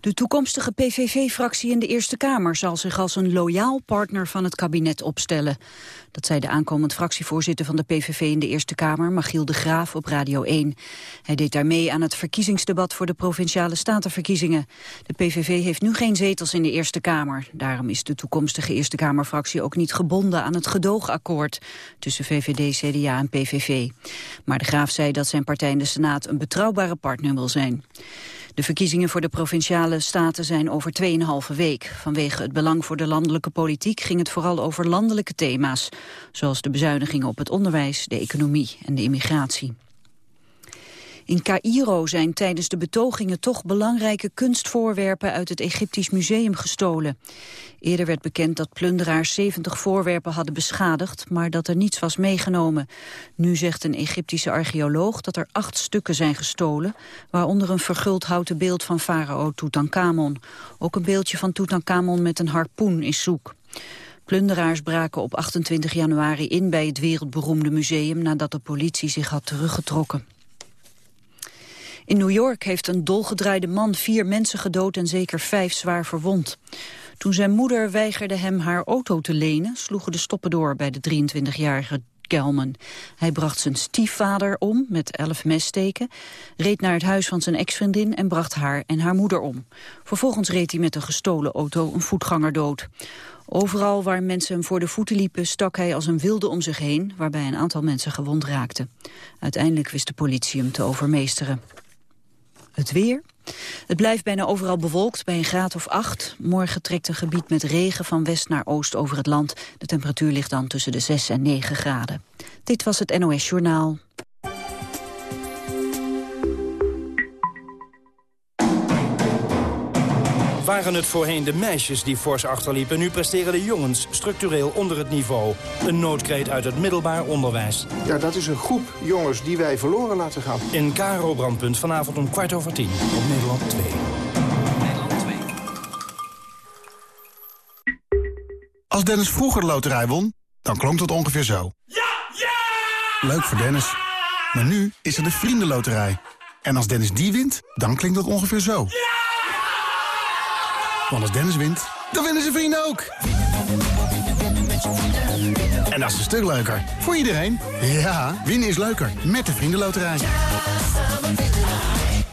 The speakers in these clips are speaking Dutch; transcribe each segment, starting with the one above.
De toekomstige PVV-fractie in de Eerste Kamer zal zich als een loyaal partner van het kabinet opstellen. Dat zei de aankomend fractievoorzitter van de PVV in de Eerste Kamer, Machiel de Graaf, op Radio 1. Hij deed daar mee aan het verkiezingsdebat voor de Provinciale Statenverkiezingen. De PVV heeft nu geen zetels in de Eerste Kamer. Daarom is de toekomstige Eerste Kamerfractie ook niet gebonden aan het gedoogakkoord tussen VVD, CDA en PVV. Maar de Graaf zei dat zijn partij in de Senaat een betrouwbare partner wil zijn. De verkiezingen voor de provinciale staten zijn over 2,5 week. Vanwege het belang voor de landelijke politiek ging het vooral over landelijke thema's. Zoals de bezuinigingen op het onderwijs, de economie en de immigratie. In Cairo zijn tijdens de betogingen toch belangrijke kunstvoorwerpen uit het Egyptisch museum gestolen. Eerder werd bekend dat plunderaars 70 voorwerpen hadden beschadigd, maar dat er niets was meegenomen. Nu zegt een Egyptische archeoloog dat er acht stukken zijn gestolen, waaronder een verguld houten beeld van farao Tutankhamon. Ook een beeldje van Tutankhamon met een harpoen is zoek. Plunderaars braken op 28 januari in bij het wereldberoemde museum nadat de politie zich had teruggetrokken. In New York heeft een dolgedraaide man vier mensen gedood en zeker vijf zwaar verwond. Toen zijn moeder weigerde hem haar auto te lenen, sloegen de stoppen door bij de 23-jarige Kelman. Hij bracht zijn stiefvader om met elf messteken, reed naar het huis van zijn ex-vriendin en bracht haar en haar moeder om. Vervolgens reed hij met een gestolen auto een voetganger dood. Overal waar mensen hem voor de voeten liepen stak hij als een wilde om zich heen, waarbij een aantal mensen gewond raakten. Uiteindelijk wist de politie hem te overmeesteren. Het weer. Het blijft bijna overal bewolkt bij een graad of 8. Morgen trekt een gebied met regen van west naar oost over het land. De temperatuur ligt dan tussen de 6 en 9 graden. Dit was het NOS Journaal. Waren het voorheen de meisjes die fors achterliepen... nu presteren de jongens structureel onder het niveau. Een noodkreet uit het middelbaar onderwijs. Ja, dat is een groep jongens die wij verloren laten gaan. In Karo Brandpunt vanavond om kwart over tien op Nederland 2. Nederland 2. Als Dennis vroeger de loterij won, dan klonk het ongeveer zo. Ja! Ja! Leuk voor Dennis. Maar nu is er de Vriendenloterij. En als Dennis die wint, dan klinkt dat ongeveer zo. Ja! Want als Dennis wint, dan winnen zijn vrienden ook. En dat is een stuk leuker. Voor iedereen. Ja, winnen is leuker. Met de Vriendenloterij.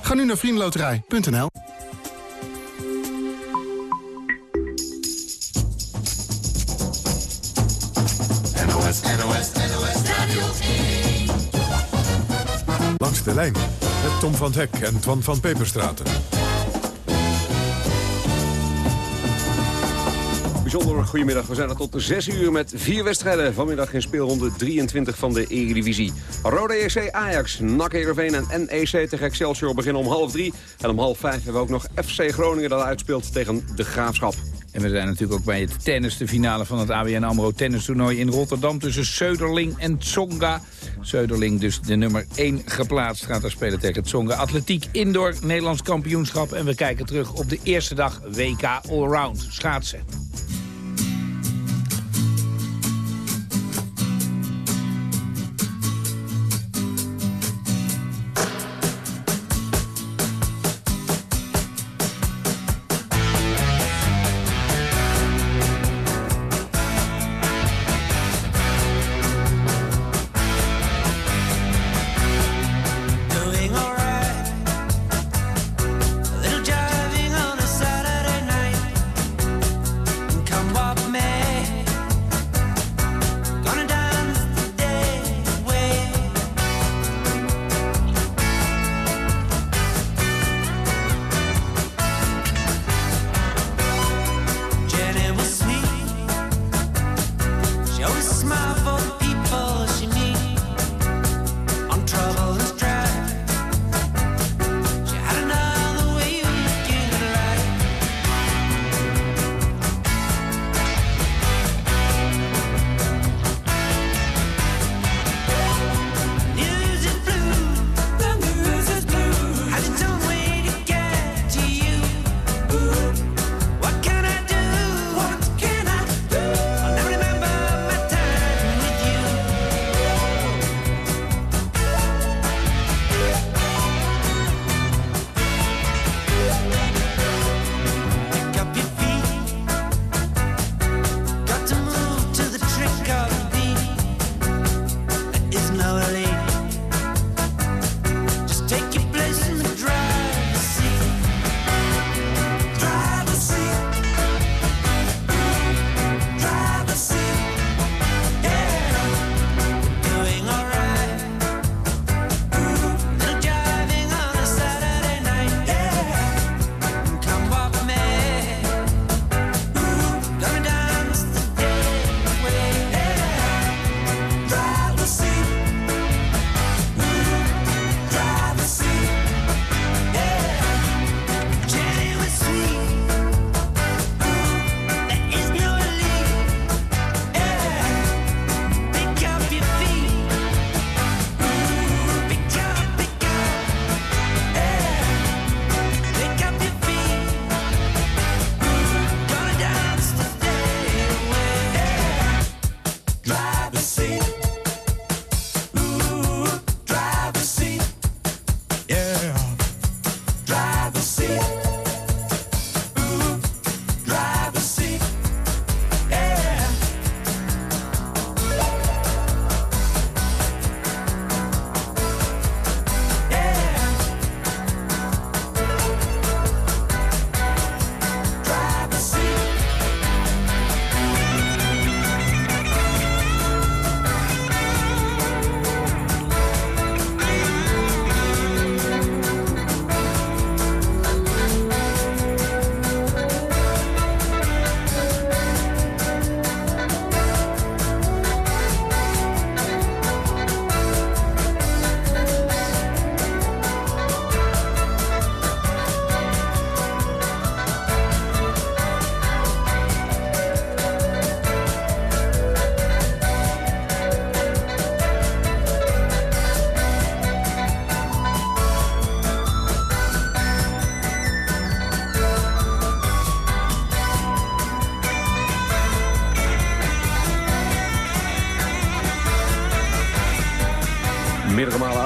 Ga nu naar vriendenloterij.nl NOS, NOS, NOS Radio 1. Langs de lijn met Tom van Hek en Twan van Peperstraten. Bijzonder goedemiddag. We zijn er tot 6 uur met vier wedstrijden. Vanmiddag in speelronde 23 van de Eredivisie. Rode EC Ajax, NAC Heerenveen en NEC tegen Excelsior beginnen om half drie. En om half vijf hebben we ook nog FC Groningen dat uitspeelt tegen de Graafschap. En we zijn natuurlijk ook bij het tennis, de finale van het ABN AMRO tennistoernooi in Rotterdam... tussen Söderling en Tsonga. Söderling dus de nummer 1 geplaatst gaat er spelen tegen Tsonga. Atletiek Indoor, Nederlands kampioenschap. En we kijken terug op de eerste dag WK Allround schaatsen.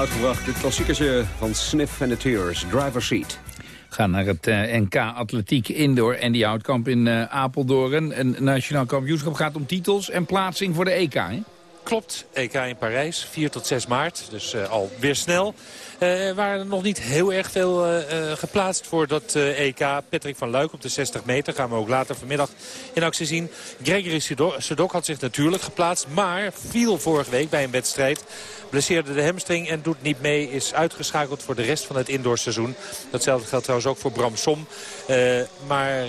Uitgebracht. Dit klassiekertje van Sniff and the Tears. Driver Seat. Gaan naar het eh, NK Atletiek Indoor en die Houtkamp in eh, Apeldoorn. Een nationaal kampioenschap gaat om titels en plaatsing voor de EK, hè? Klopt, EK in Parijs, 4 tot 6 maart. Dus uh, al weer snel. Er waren nog niet heel erg veel uh, geplaatst voor dat EK. Patrick van Luik op de 60 meter gaan we ook later vanmiddag in actie zien. Gregory Sedok had zich natuurlijk geplaatst, maar viel vorige week bij een wedstrijd. Blesseerde de hamstring en doet niet mee. Is uitgeschakeld voor de rest van het indoorseizoen. Datzelfde geldt trouwens ook voor Bram Som. maar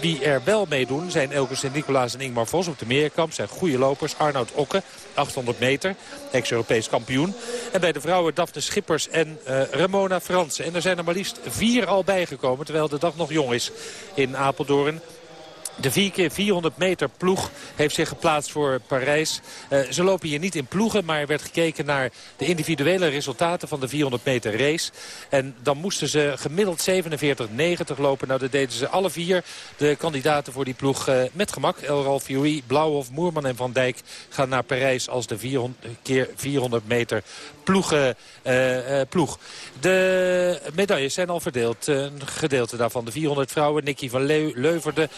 wie er wel meedoen zijn Elke Sint-Nicolaas en Ingmar Vos op de Meerkamp. Zijn goede lopers. Arnoud Okke, 800 meter. Ex-Europees kampioen. En bij de vrouwen Daphne Schippers en uh, Ramona Fransen. En er zijn er maar liefst vier al bijgekomen. Terwijl de dag nog jong is in Apeldoorn. De 4 keer 400 meter ploeg heeft zich geplaatst voor Parijs. Uh, ze lopen hier niet in ploegen, maar er werd gekeken naar de individuele resultaten van de 400 meter race. En dan moesten ze gemiddeld 47,90 lopen. Nou, dat deden ze alle vier. De kandidaten voor die ploeg uh, met gemak. El Fioui, Blauwhof, Moerman en Van Dijk gaan naar Parijs als de 400 keer 400 meter ploeg. Uh, ploeg. De medailles zijn al verdeeld. Een gedeelte daarvan de 400 vrouwen. Nicky van Leu Leuverde.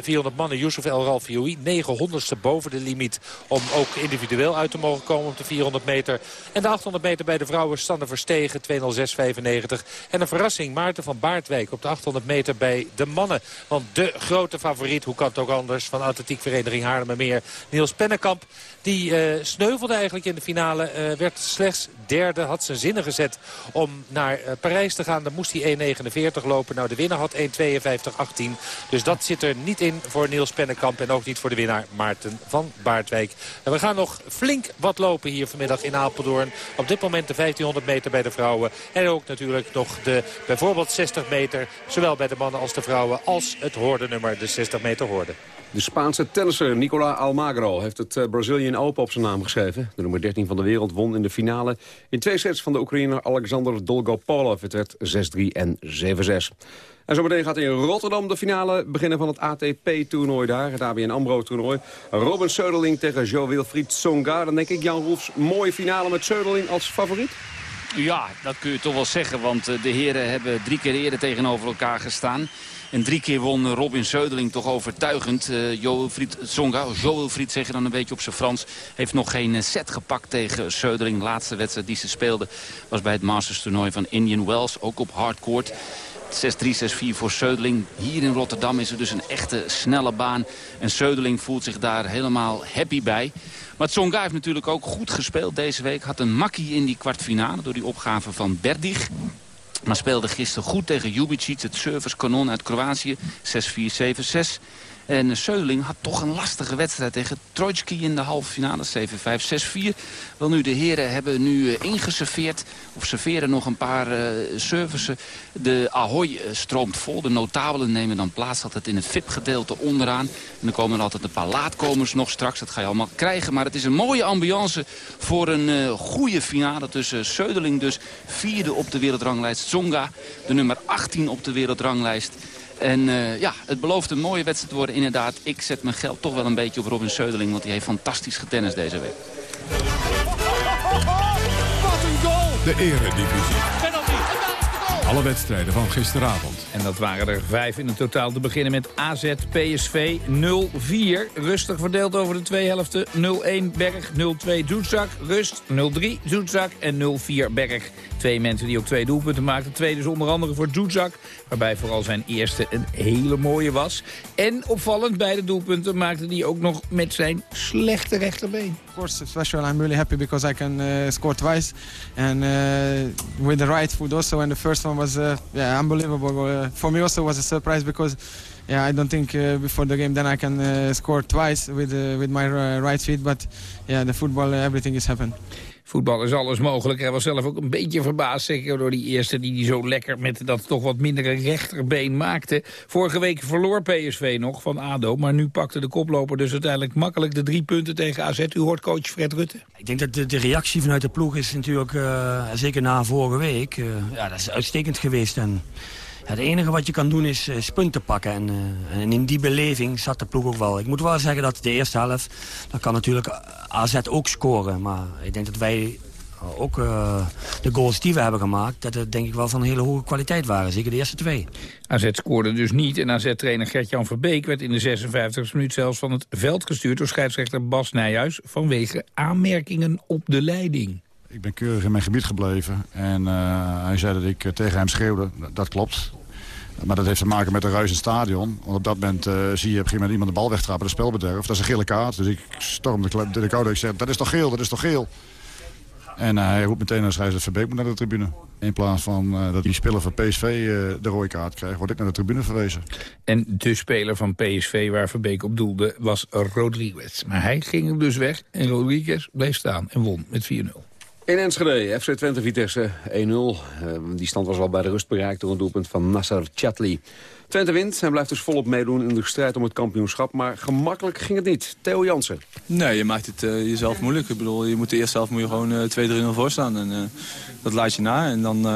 400 mannen. Yusuf El Ralfioui. 900ste boven de limiet. Om ook individueel uit te mogen komen op de 400 meter. En de 800 meter bij de vrouwen. Sander Verstegen. 206,95. En een verrassing. Maarten van Baardwijk op de 800 meter bij de mannen. Want de grote favoriet. Hoe kan het ook anders. Van atletiekvereniging Haarlemmermeer. Niels Pennekamp. Die uh, sneuvelde eigenlijk in de finale. Uh, werd slechts derde. Had zijn zinnen gezet om naar Parijs te gaan. Dan moest hij 1.49 lopen. Nou, de winnaar had 1.52.18. Dus dat zit er niet in voor Niels Pennekamp. En ook niet voor de winnaar Maarten van Baardwijk. En we gaan nog flink wat lopen hier vanmiddag in Apeldoorn. Op dit moment de 1500 meter bij de vrouwen. En ook natuurlijk nog de bijvoorbeeld 60 meter. Zowel bij de mannen als de vrouwen. Als het hoordenummer, de 60 meter hoorde. De Spaanse tennisser Nicola Almagro heeft het uh, Brazilian Open op zijn naam geschreven. De nummer 13 van de wereld won in de finale in twee sets van de Oekraïner Alexander Dolgopolov. Het werd 6-3 en 7-6. En zometeen gaat in Rotterdam de finale beginnen van het ATP-toernooi daar. Het ABN AMRO-toernooi. Robin Söderling tegen Jo-Wilfried Tsonga. Dan denk ik, Jan Roefs, mooie finale met Söderling als favoriet? Ja, dat kun je toch wel zeggen. Want de heren hebben drie keer eerder tegenover elkaar gestaan. En drie keer won Robin Söderling toch overtuigend. Uh, Jo Wilfried Tsonga, Jo Wilfried zeg je dan een beetje op zijn Frans... heeft nog geen set gepakt tegen Söderling. De laatste wedstrijd die ze speelde was bij het Masters toernooi van Indian Wells. Ook op hardcourt. 6-3, 6-4 voor Söderling. Hier in Rotterdam is er dus een echte snelle baan. En Söderling voelt zich daar helemaal happy bij. Maar Tsonga heeft natuurlijk ook goed gespeeld deze week. Had een makkie in die kwartfinale door die opgave van Berdig. Maar speelde gisteren goed tegen Jubicic, het servicekanon uit Kroatië. 6-4, 7-6. En Seuling had toch een lastige wedstrijd tegen Trojski in de halve finale. 7-5, 6-4. Wel nu, de heren hebben nu uh, ingeserveerd. Of serveren nog een paar uh, services. De Ahoy uh, stroomt vol. De notabelen nemen dan plaats altijd in het VIP-gedeelte onderaan. En dan komen er altijd een paar laatkomers nog straks. Dat ga je allemaal krijgen. Maar het is een mooie ambiance voor een goede finale tussen Söderling dus. Vierde op de wereldranglijst. Zonga, de nummer 18 op de wereldranglijst. En uh, ja, het belooft een mooie wedstrijd te worden. Inderdaad, ik zet mijn geld toch wel een beetje op Robin Söderling. Want die heeft fantastisch getennis deze week. Wat een goal! De eredivisie. Alle wedstrijden van gisteravond. En dat waren er vijf in het totaal. Te beginnen met AZ PSV 0-4. Rustig verdeeld over de twee helften. 0-1 Berg, 0-2 Zoetzak. Rust 0-3 Zoetzak en 0-4 Berg. Twee mensen die ook twee doelpunten maakten. Twee dus onder andere voor Zoetzak. Waarbij vooral zijn eerste een hele mooie was. En opvallend, beide doelpunten maakte hij ook nog met zijn slechte rechterbeen. Of course, special. I'm really happy because I can uh, score twice, and uh, with the right foot also. And the first one was yeah unbelievable. Uh, for me also was a surprise because yeah I don't think uh, before the game then I can uh, score twice with uh, with my uh, right feet. But yeah, the football uh, everything is happened. Voetbal is alles mogelijk. Hij was zelf ook een beetje verbaasd, zeker door die eerste die hij zo lekker met dat toch wat mindere rechterbeen maakte. Vorige week verloor PSV nog van ADO, maar nu pakte de koploper dus uiteindelijk makkelijk de drie punten tegen AZ. U hoort coach Fred Rutte. Ik denk dat de, de reactie vanuit de ploeg is natuurlijk, uh, zeker na vorige week, uh, ja, dat is uitstekend geweest. En het enige wat je kan doen is, is punten pakken. En, uh, en, in die beleving zat de ploeg ook wel. Ik moet wel zeggen dat de eerste helft, dan kan natuurlijk AZ ook scoren. Maar ik denk dat wij ook uh, de goals die we hebben gemaakt... dat het denk ik wel van een hele hoge kwaliteit waren. Zeker de eerste twee. AZ scoorde dus niet en AZ-trainer Gert-Jan Verbeek... werd in de 56e minuut zelfs van het veld gestuurd... door scheidsrechter Bas Nijhuis... vanwege aanmerkingen op de leiding. Ik ben keurig in mijn gebied gebleven. En uh, hij zei dat ik tegen hem schreeuwde. Dat klopt. Maar dat heeft te maken met de ruis in het stadion. Want op dat moment uh, zie je op een gegeven moment iemand de bal wegtrappen. Dat spelbederf. Dat is een gele kaart. Dus ik storm de, de, de koude. Ik zeg, dat is toch geel, dat is toch geel. En uh, hij roept meteen naar scheidsrechter Verbeek moet naar de tribune. In plaats van uh, dat die speler van PSV de rode kaart krijgt, word ik naar de tribune verwezen. En de speler van PSV waar Verbeek op doelde was Rodriguez. Maar hij ging dus weg en Rodriguez bleef staan en won met 4-0. In Enschede, FC Twente Vitesse 1-0. Uh, die stand was al bij de rust bereikt door een doelpunt van Nasser Chatli. Twente wint en blijft dus volop meedoen in de strijd om het kampioenschap. Maar gemakkelijk ging het niet. Theo Jansen. Nee, je maakt het uh, jezelf moeilijk. Ik bedoel, je moet de eerste helft moet je gewoon uh, 2-3-0 voor staan. En uh, dat laat je na en dan,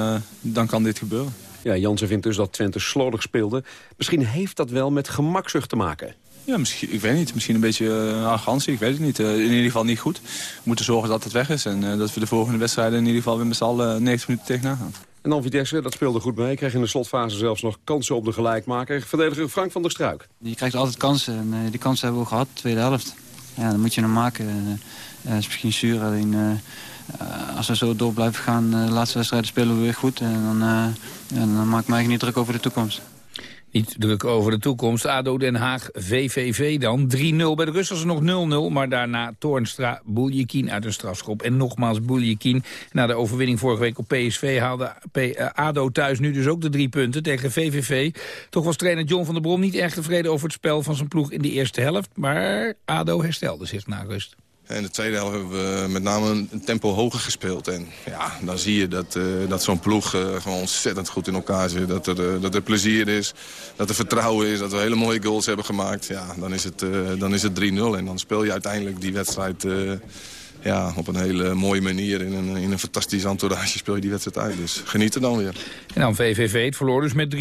dan kan dit gebeuren. Ja, Jansen vindt dus dat Twente slordig speelde. Misschien heeft dat wel met gemakzucht te maken. Ja, misschien, ik weet niet. Misschien een beetje uh, arrogantie, ik weet het niet. Uh, in ieder geval niet goed. We moeten zorgen dat het weg is. En uh, dat we de volgende wedstrijden in ieder geval weer met z'n allen 90 minuten tegenaan gaan. En dan Vitesse, dat speelde goed mee. Kreeg in de slotfase zelfs nog kansen op de gelijkmaker. Verdediger Frank van der Struik. Je krijgt altijd kansen. En die kansen hebben we ook gehad, de tweede helft. Ja, dan moet je hem maken. Het is misschien zuur, alleen... als we zo door blijven gaan, de laatste wedstrijden spelen we weer goed. En dan, ja, dan maak ik me eigenlijk niet druk over de toekomst. Niet druk over de toekomst. ADO Den Haag, VVV dan. 3-0 bij de Russen nog 0-0. Maar daarna Toornstra, Bouljekin uit een strafschop. En nogmaals Bouljekin. Na de overwinning vorige week op PSV haalde ADO thuis nu dus ook de drie punten tegen VVV. Toch was trainer John van der Brom niet erg tevreden over het spel van zijn ploeg in de eerste helft. Maar ADO herstelde zich na rust. In de tweede helft hebben we met name een tempo hoger gespeeld. En ja, dan zie je dat, uh, dat zo'n ploeg uh, gewoon ontzettend goed in elkaar zit. Dat er, uh, dat er plezier is, dat er vertrouwen is, dat we hele mooie goals hebben gemaakt. Ja, dan is het, dan is het 3-0 en dan speel je uiteindelijk die wedstrijd ja, op een hele mooie manier. In een, in een fantastisch entourage speel je die wedstrijd uit. Dus geniet er dan weer. En dan VVV, het verloor dus met 3-0.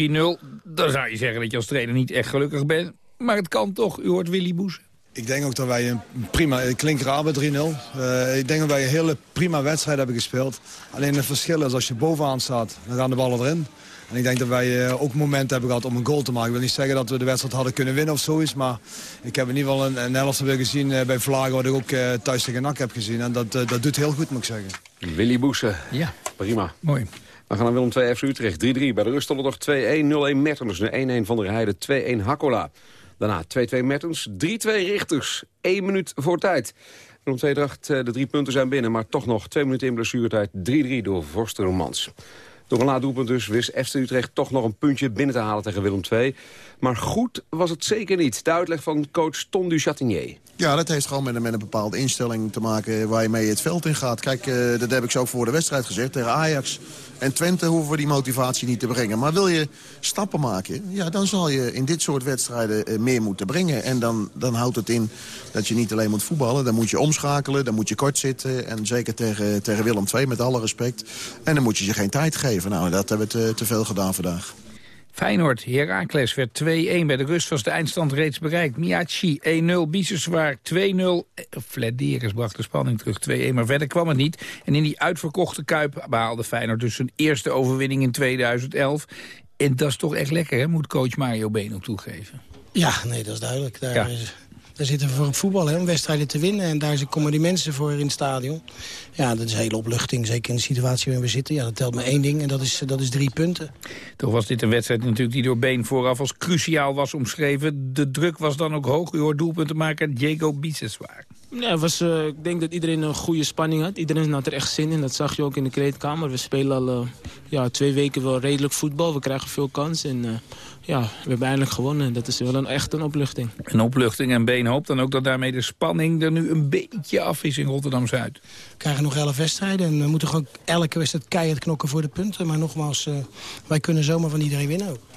Dan zou je zeggen dat je als trainer niet echt gelukkig bent. Maar het kan toch, u hoort Willy Boes. Ik denk ook dat wij een prima, ik klink raar bij 3-0. Uh, ik denk dat wij een hele prima wedstrijd hebben gespeeld. Alleen het verschil is als je bovenaan staat, dan gaan de ballen erin. En ik denk dat wij uh, ook momenten hebben gehad om een goal te maken. Ik wil niet zeggen dat we de wedstrijd hadden kunnen winnen of zoiets. Maar ik heb in ieder geval een, een helft weer gezien uh, bij Vlagen wat ik ook thuis tegen NAC heb gezien. En dat, dat doet heel goed moet ik zeggen. Willy Boesen. Ja. Prima. Mooi. We gaan naar Willem 2 FC Utrecht. 3-3 bij de rust nog 2-1, 0-1 Mertens. 1-1 van der Heide, 2-1 Hakkola. Daarna 2-2 Mertens, 3-2 Richters. 1 minuut voor tijd. Om twee dacht de drie punten zijn binnen, maar toch nog twee minuten in blessuretijd. 3-3 door Vorstermans. Door een laat doelpunt dus wist FC Utrecht toch nog een puntje binnen te halen tegen Willem II. Maar goed was het zeker niet. De uitleg van coach Ton du Chatinier. Ja, dat heeft gewoon met een, bepaalde instelling te maken waar je mee het veld in gaat. Kijk, uh, dat heb ik zo voor de wedstrijd gezegd. Tegen Ajax en Twente hoeven we die motivatie niet te brengen. Maar wil je stappen maken, ja, dan zal je in dit soort wedstrijden uh, meer moeten brengen. En dan, dan houdt het in dat je niet alleen moet voetballen. Dan moet je omschakelen, dan moet je kort zitten. En zeker tegen, tegen Willem II, met alle respect. En dan moet je je geen tijd geven. Nou, dat hebben we te veel gedaan vandaag. Feyenoord, Heracles werd 2-1. Bij de rust was de eindstand reeds bereikt. Miachi 1-0, Biseswaar 2-0. Flederis bracht de spanning terug 2-1, maar verder kwam het niet. En in die uitverkochte Kuip behaalde Feyenoord dus zijn eerste overwinning in 2011. En dat is toch echt lekker, hè? moet coach Mario Been op toegeven. Ja, nee, dat is duidelijk. Daar, Ja. is- daar zitten we voor het voetbal, hè, om wedstrijden te winnen. En daar komen die mensen voor in het stadion. Ja, dat is een hele opluchting, zeker in de situatie waarin we zitten. Ja, dat telt maar één ding en dat is, dat is drie punten. Toch was dit een wedstrijd natuurlijk die door Been vooraf als cruciaal was omschreven. De druk was dan ook hoog. U hoort doelpuntenmaker Diego Biseswaar. Ja, het was, eh, ik denk dat iedereen een goede spanning had. Iedereen had er echt zin in. Dat zag je ook in de kleedkamer. We spelen al eh, ja, twee weken wel redelijk voetbal. We krijgen veel kans. En eh, ja, we hebben eindelijk gewonnen. Dat is wel een, echt een opluchting. Een opluchting en Been hoopt dan ook dat daarmee de spanning er nu een beetje af is in Rotterdam-Zuid. We krijgen nog elf wedstrijden en we moeten gewoon elke wedstrijd keihard knokken voor de punten. Maar nogmaals, eh, wij kunnen zomaar van iedereen winnen ook.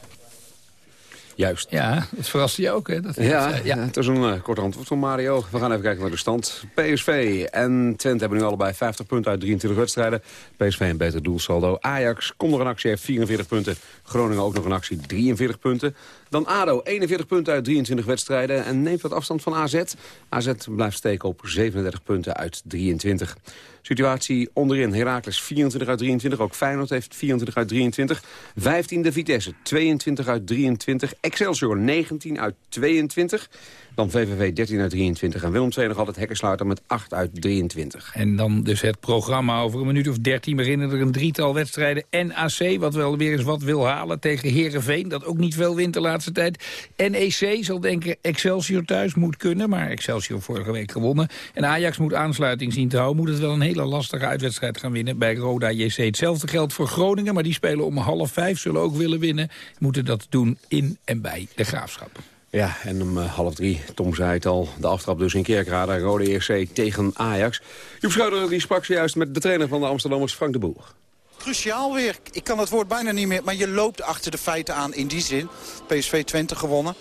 Juist. Ja, het verraste je ook, hè? Dat Ja, ja. het is een uh, kort antwoord van Mario. We gaan even kijken naar de stand. PSV en Twente hebben nu allebei 50 punten uit 23 wedstrijden. PSV een beter doelsaldo. Ajax komt nog een actie, heeft 44 punten. Groningen ook nog een actie, 43 punten. Dan ADO, 41 punten uit 23 wedstrijden. En neemt wat afstand van AZ. AZ blijft steken op 37 punten uit 23. Situatie onderin. Heracles 24 uit 23. Ook Feyenoord heeft 24 uit 23. 15e Vitesse 22 uit 23. Excelsior 19 uit 22. Dan VVV 13 uit 23. En Willem II nog altijd hekkensluiter met 8 uit 23. En dan dus het programma over een minuut of 13 beginnen er een drietal wedstrijden. NAC, wat wel weer eens wat wil halen tegen Herenveen, dat ook niet veel wint de laatste tijd. NEC zal denken Excelsior thuis moet kunnen, maar Excelsior vorige week gewonnen. En Ajax moet aansluiting zien te houden, moet het wel een hele lastige uitwedstrijd gaan winnen bij Roda JC. Hetzelfde geldt voor Groningen, maar die spelen om half vijf, zullen ook willen winnen. Moeten dat doen in en bij de Graafschap. Ja, en om uh, half drie, Tom zei het al, de aftrap dus in Kerkrade, Rode ERC tegen Ajax. Joep Schouder die sprak zojuist met de trainer van de Amsterdammers, Frank de Boer. Cruciaal weer. Ik kan het woord bijna niet meer, maar je loopt achter de feiten aan in die zin. PSV Twente gewonnen.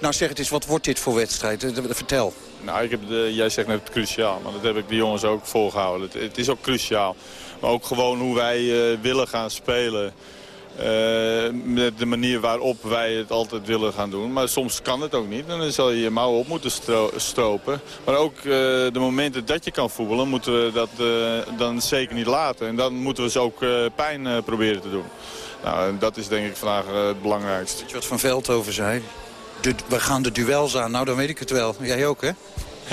Nou zeg het eens, wat wordt dit voor wedstrijd? Eh, Vertel. Nou, ik heb de, jij zegt net cruciaal, maar dat heb ik de jongens ook volgehouden. Het, het is ook cruciaal. Maar ook gewoon hoe wij uh, willen gaan spelen. Met de manier waarop wij het altijd willen gaan doen. Maar soms kan het ook niet. En dan zal je je mouwen op moeten stro stropen. Maar ook uh, de momenten dat je kan voetballen, moeten we dat uh, dan zeker niet laten. En dan moeten we ze ook pijn proberen te doen. Nou, dat is denk ik vandaag het belangrijkste. Weet je wat Van Veldhoven zei? De, we gaan de duels aan. Nou, dan weet ik het wel. Jij ook, hè?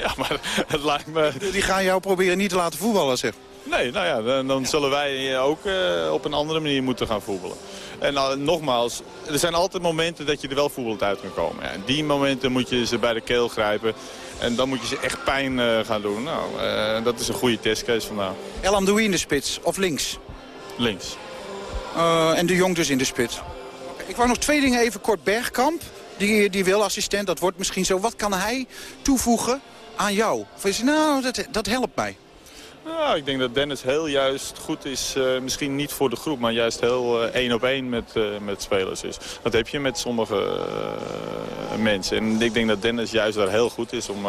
Ja, maar het lijkt me... Die gaan jou proberen niet te laten voetballen, zeg. Nee, nou ja, dan, dan zullen wij ook uh, op een andere manier moeten gaan voetballen. En uh, nogmaals, er zijn altijd momenten dat je er wel voetballend uit kan komen. Ja, en die momenten moet je ze bij de keel grijpen. En dan moet je ze echt pijn uh, gaan doen. Nou, dat is een goede testcase vandaag. El Amdoui in de spits of links? Links. en de Jong dus in de spits. Ik wou nog twee dingen even kort. Bergkamp, die, die wilassistent, dat wordt misschien zo. Wat kan hij toevoegen aan jou? Of is, nou, dat, dat helpt mij. Nou, ik denk dat Dennis heel juist goed is, uh, misschien niet voor de groep, maar juist heel uh, één op één met, uh, met spelers is. Dat heb je met sommige mensen. En ik denk dat Dennis juist daar heel goed is om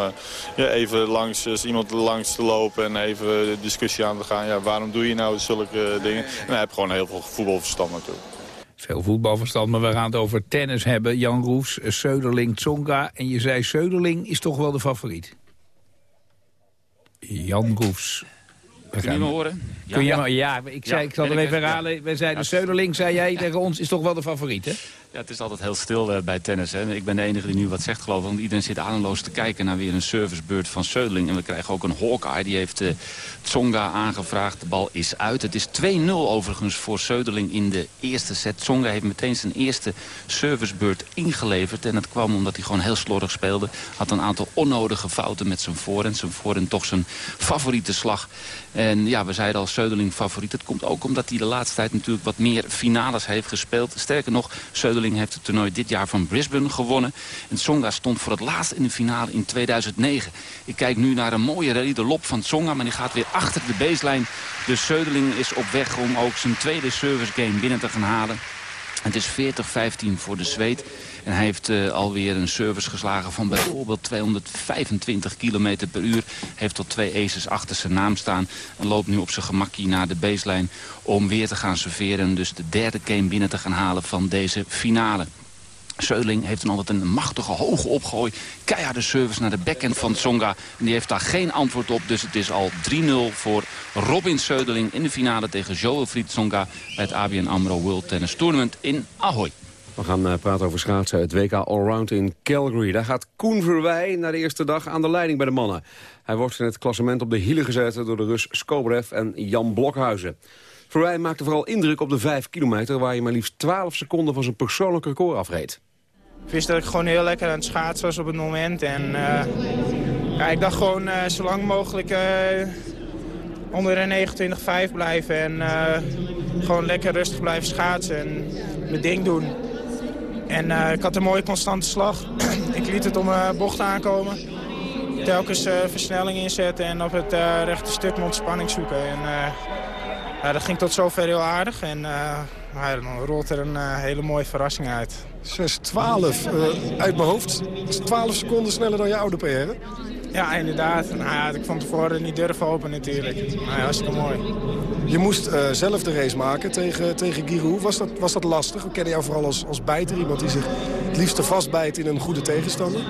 ja, even langs iemand langs te lopen en even discussie aan te gaan. Ja, waarom doe je nou zulke dingen? En hij heeft gewoon heel veel voetbalverstand natuurlijk. Veel voetbalverstand, maar we gaan het over tennis hebben. Jan Roefs, Söderling, Tsonga. En je zei Söderling is toch wel de favoriet? Jan Roefs. Kun je me horen? Kun je ja. Maar, ja, ik, zei, ja, ik zal er even herhalen. Ja. Wij zeiden, ja. Söderling, zei jij tegen ons, is toch wel de favoriet, hè? Ja, het is altijd heel stil uh, bij tennis. Hè. Ik ben de enige die nu wat zegt, geloof ik. Want iedereen zit ademloos te kijken naar weer een servicebeurt van Söderling. En we krijgen ook een Hawkeye. Die heeft uh, Tsonga aangevraagd. De bal is uit. Het is 2-0 overigens voor Söderling in de eerste set. Tsonga heeft meteen zijn eerste servicebeurt ingeleverd. En dat kwam omdat hij gewoon heel slordig speelde. Had een aantal onnodige fouten met zijn voorhand. Zijn voorhand toch zijn favoriete slag. En ja, we zeiden al Söderling favoriet. Het komt ook omdat hij de laatste tijd natuurlijk wat meer finales heeft gespeeld. Sterker nog, Heeft het toernooi dit jaar van Brisbane gewonnen. En Tsonga stond voor het laatst in de finale in 2009. Ik kijk nu naar een mooie rally, de lop van Tsonga. Maar die gaat weer achter de baseline. Dus Söderling is op weg om ook zijn tweede service game binnen te gaan halen. Het is 40-15 voor de Zweed. En hij heeft uh, alweer een service geslagen van bijvoorbeeld 225 km per uur. Heeft tot twee aces achter zijn naam staan. En loopt nu op zijn gemakkie naar de baseline om weer te gaan serveren. Dus de derde game binnen te gaan halen van deze finale. Seuling heeft dan altijd een machtige hoge opgooi. Keiharde service naar de backhand van Tsonga. En die heeft daar geen antwoord op. Dus het is al 3-0 voor Robin Seudeling in de finale tegen Joel Fried Tsonga... bij het ABN AMRO World Tennis Tournament in Ahoy. We gaan uh, praten over schaatsen. Het WK Allround in Calgary. Daar gaat Koen Verwij na de eerste dag aan de leiding bij de mannen. Hij wordt in het klassement op de hielen gezet door de Rus Skobrev en Jan Blokhuizen. Verwij maakte vooral indruk op de 5 kilometer... waar hij maar liefst 12 seconden van zijn persoonlijk record afreed. Ik wist dat ik gewoon heel lekker aan het schaatsen was op het moment. En uh, ja, ik dacht gewoon uh, zo lang mogelijk onder de 29,5 blijven. En gewoon lekker rustig blijven schaatsen en mijn ding doen. En ik had een mooie constante slag. ik liet het om mijn bocht aankomen. Telkens versnelling inzetten en op het rechte stuk ontspanning zoeken. En, dat ging tot zover heel aardig. En dan rolt er een hele mooie verrassing uit. 6-12 uh, uit mijn hoofd. Dat is 12 seconden sneller dan je oude PR. Ja, inderdaad. Nou, ja, ik van tevoren niet durven open natuurlijk. Nou, ja, hartstikke mooi. Je moest uh, zelf de race maken tegen, tegen Giroud. Was dat, was dat lastig? We kennen jou vooral als, als bijter. Iemand die zich het liefst vastbijt in een goede tegenstander.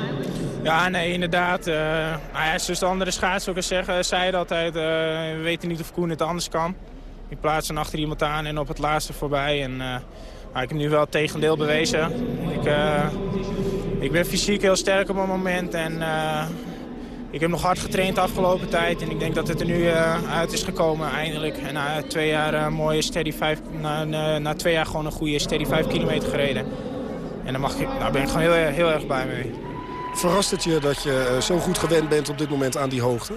Ja, nee, inderdaad. Uh, nou ja, zoals de andere schaatsers zeggen, zei altijd... Uh, we weten niet of Koen het anders kan. Ik plaats hem achter iemand aan en op het laatste voorbij. En, maar ik heb nu wel het tegendeel bewezen. Ik, uh, ik ben fysiek heel sterk op het moment. En uh, ik heb nog hard getraind de afgelopen tijd. En ik denk dat het er nu uh, uit is gekomen eindelijk. En na twee jaar een mooie steady 5, na, na, na, twee jaar gewoon een goede steady 5 kilometer gereden. En daar, mag ik, daar ben ik gewoon heel, heel erg blij mee. Verrast het je dat je zo goed gewend bent op dit moment aan die hoogte?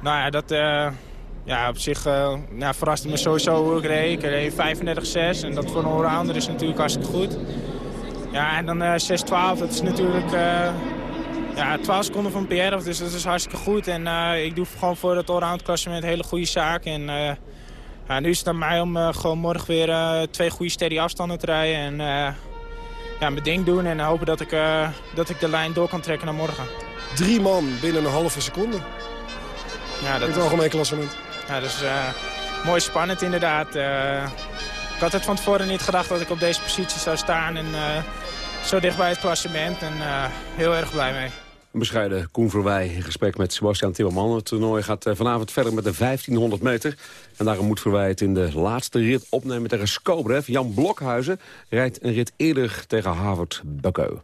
Nou ja, dat ja, op zich uh, ja, verraste me sowieso hoe ik reed. Ik reed 35-6 en dat voor een allrounder is natuurlijk hartstikke goed. Ja, en dan uh, 6-12, dat is natuurlijk ja, 12 seconden van PR, dus dat is hartstikke goed. En ik doe gewoon voor het allround klassement hele goede zaken. En ja, nu is het aan mij om gewoon morgen weer twee goede steady afstanden te rijden. En ja, mijn ding doen en hopen dat ik, dat ik de lijn door kan trekken naar morgen. Drie man binnen een halve seconde. Ja, dat in het algemeen klassement. Ja, dus uh, mooi spannend inderdaad. Ik had het van tevoren niet gedacht dat ik op deze positie zou staan. En zo dicht bij het klassement. En heel erg blij mee. Een bescheiden Koen Verwij in gesprek met Sebastian Timmerman. Het toernooi gaat vanavond verder met de 1500 meter. En daarom moet Verwij het in de laatste rit opnemen tegen Skobrev. Jan Blokhuizen rijdt een rit eerder tegen Harvard Buckeu.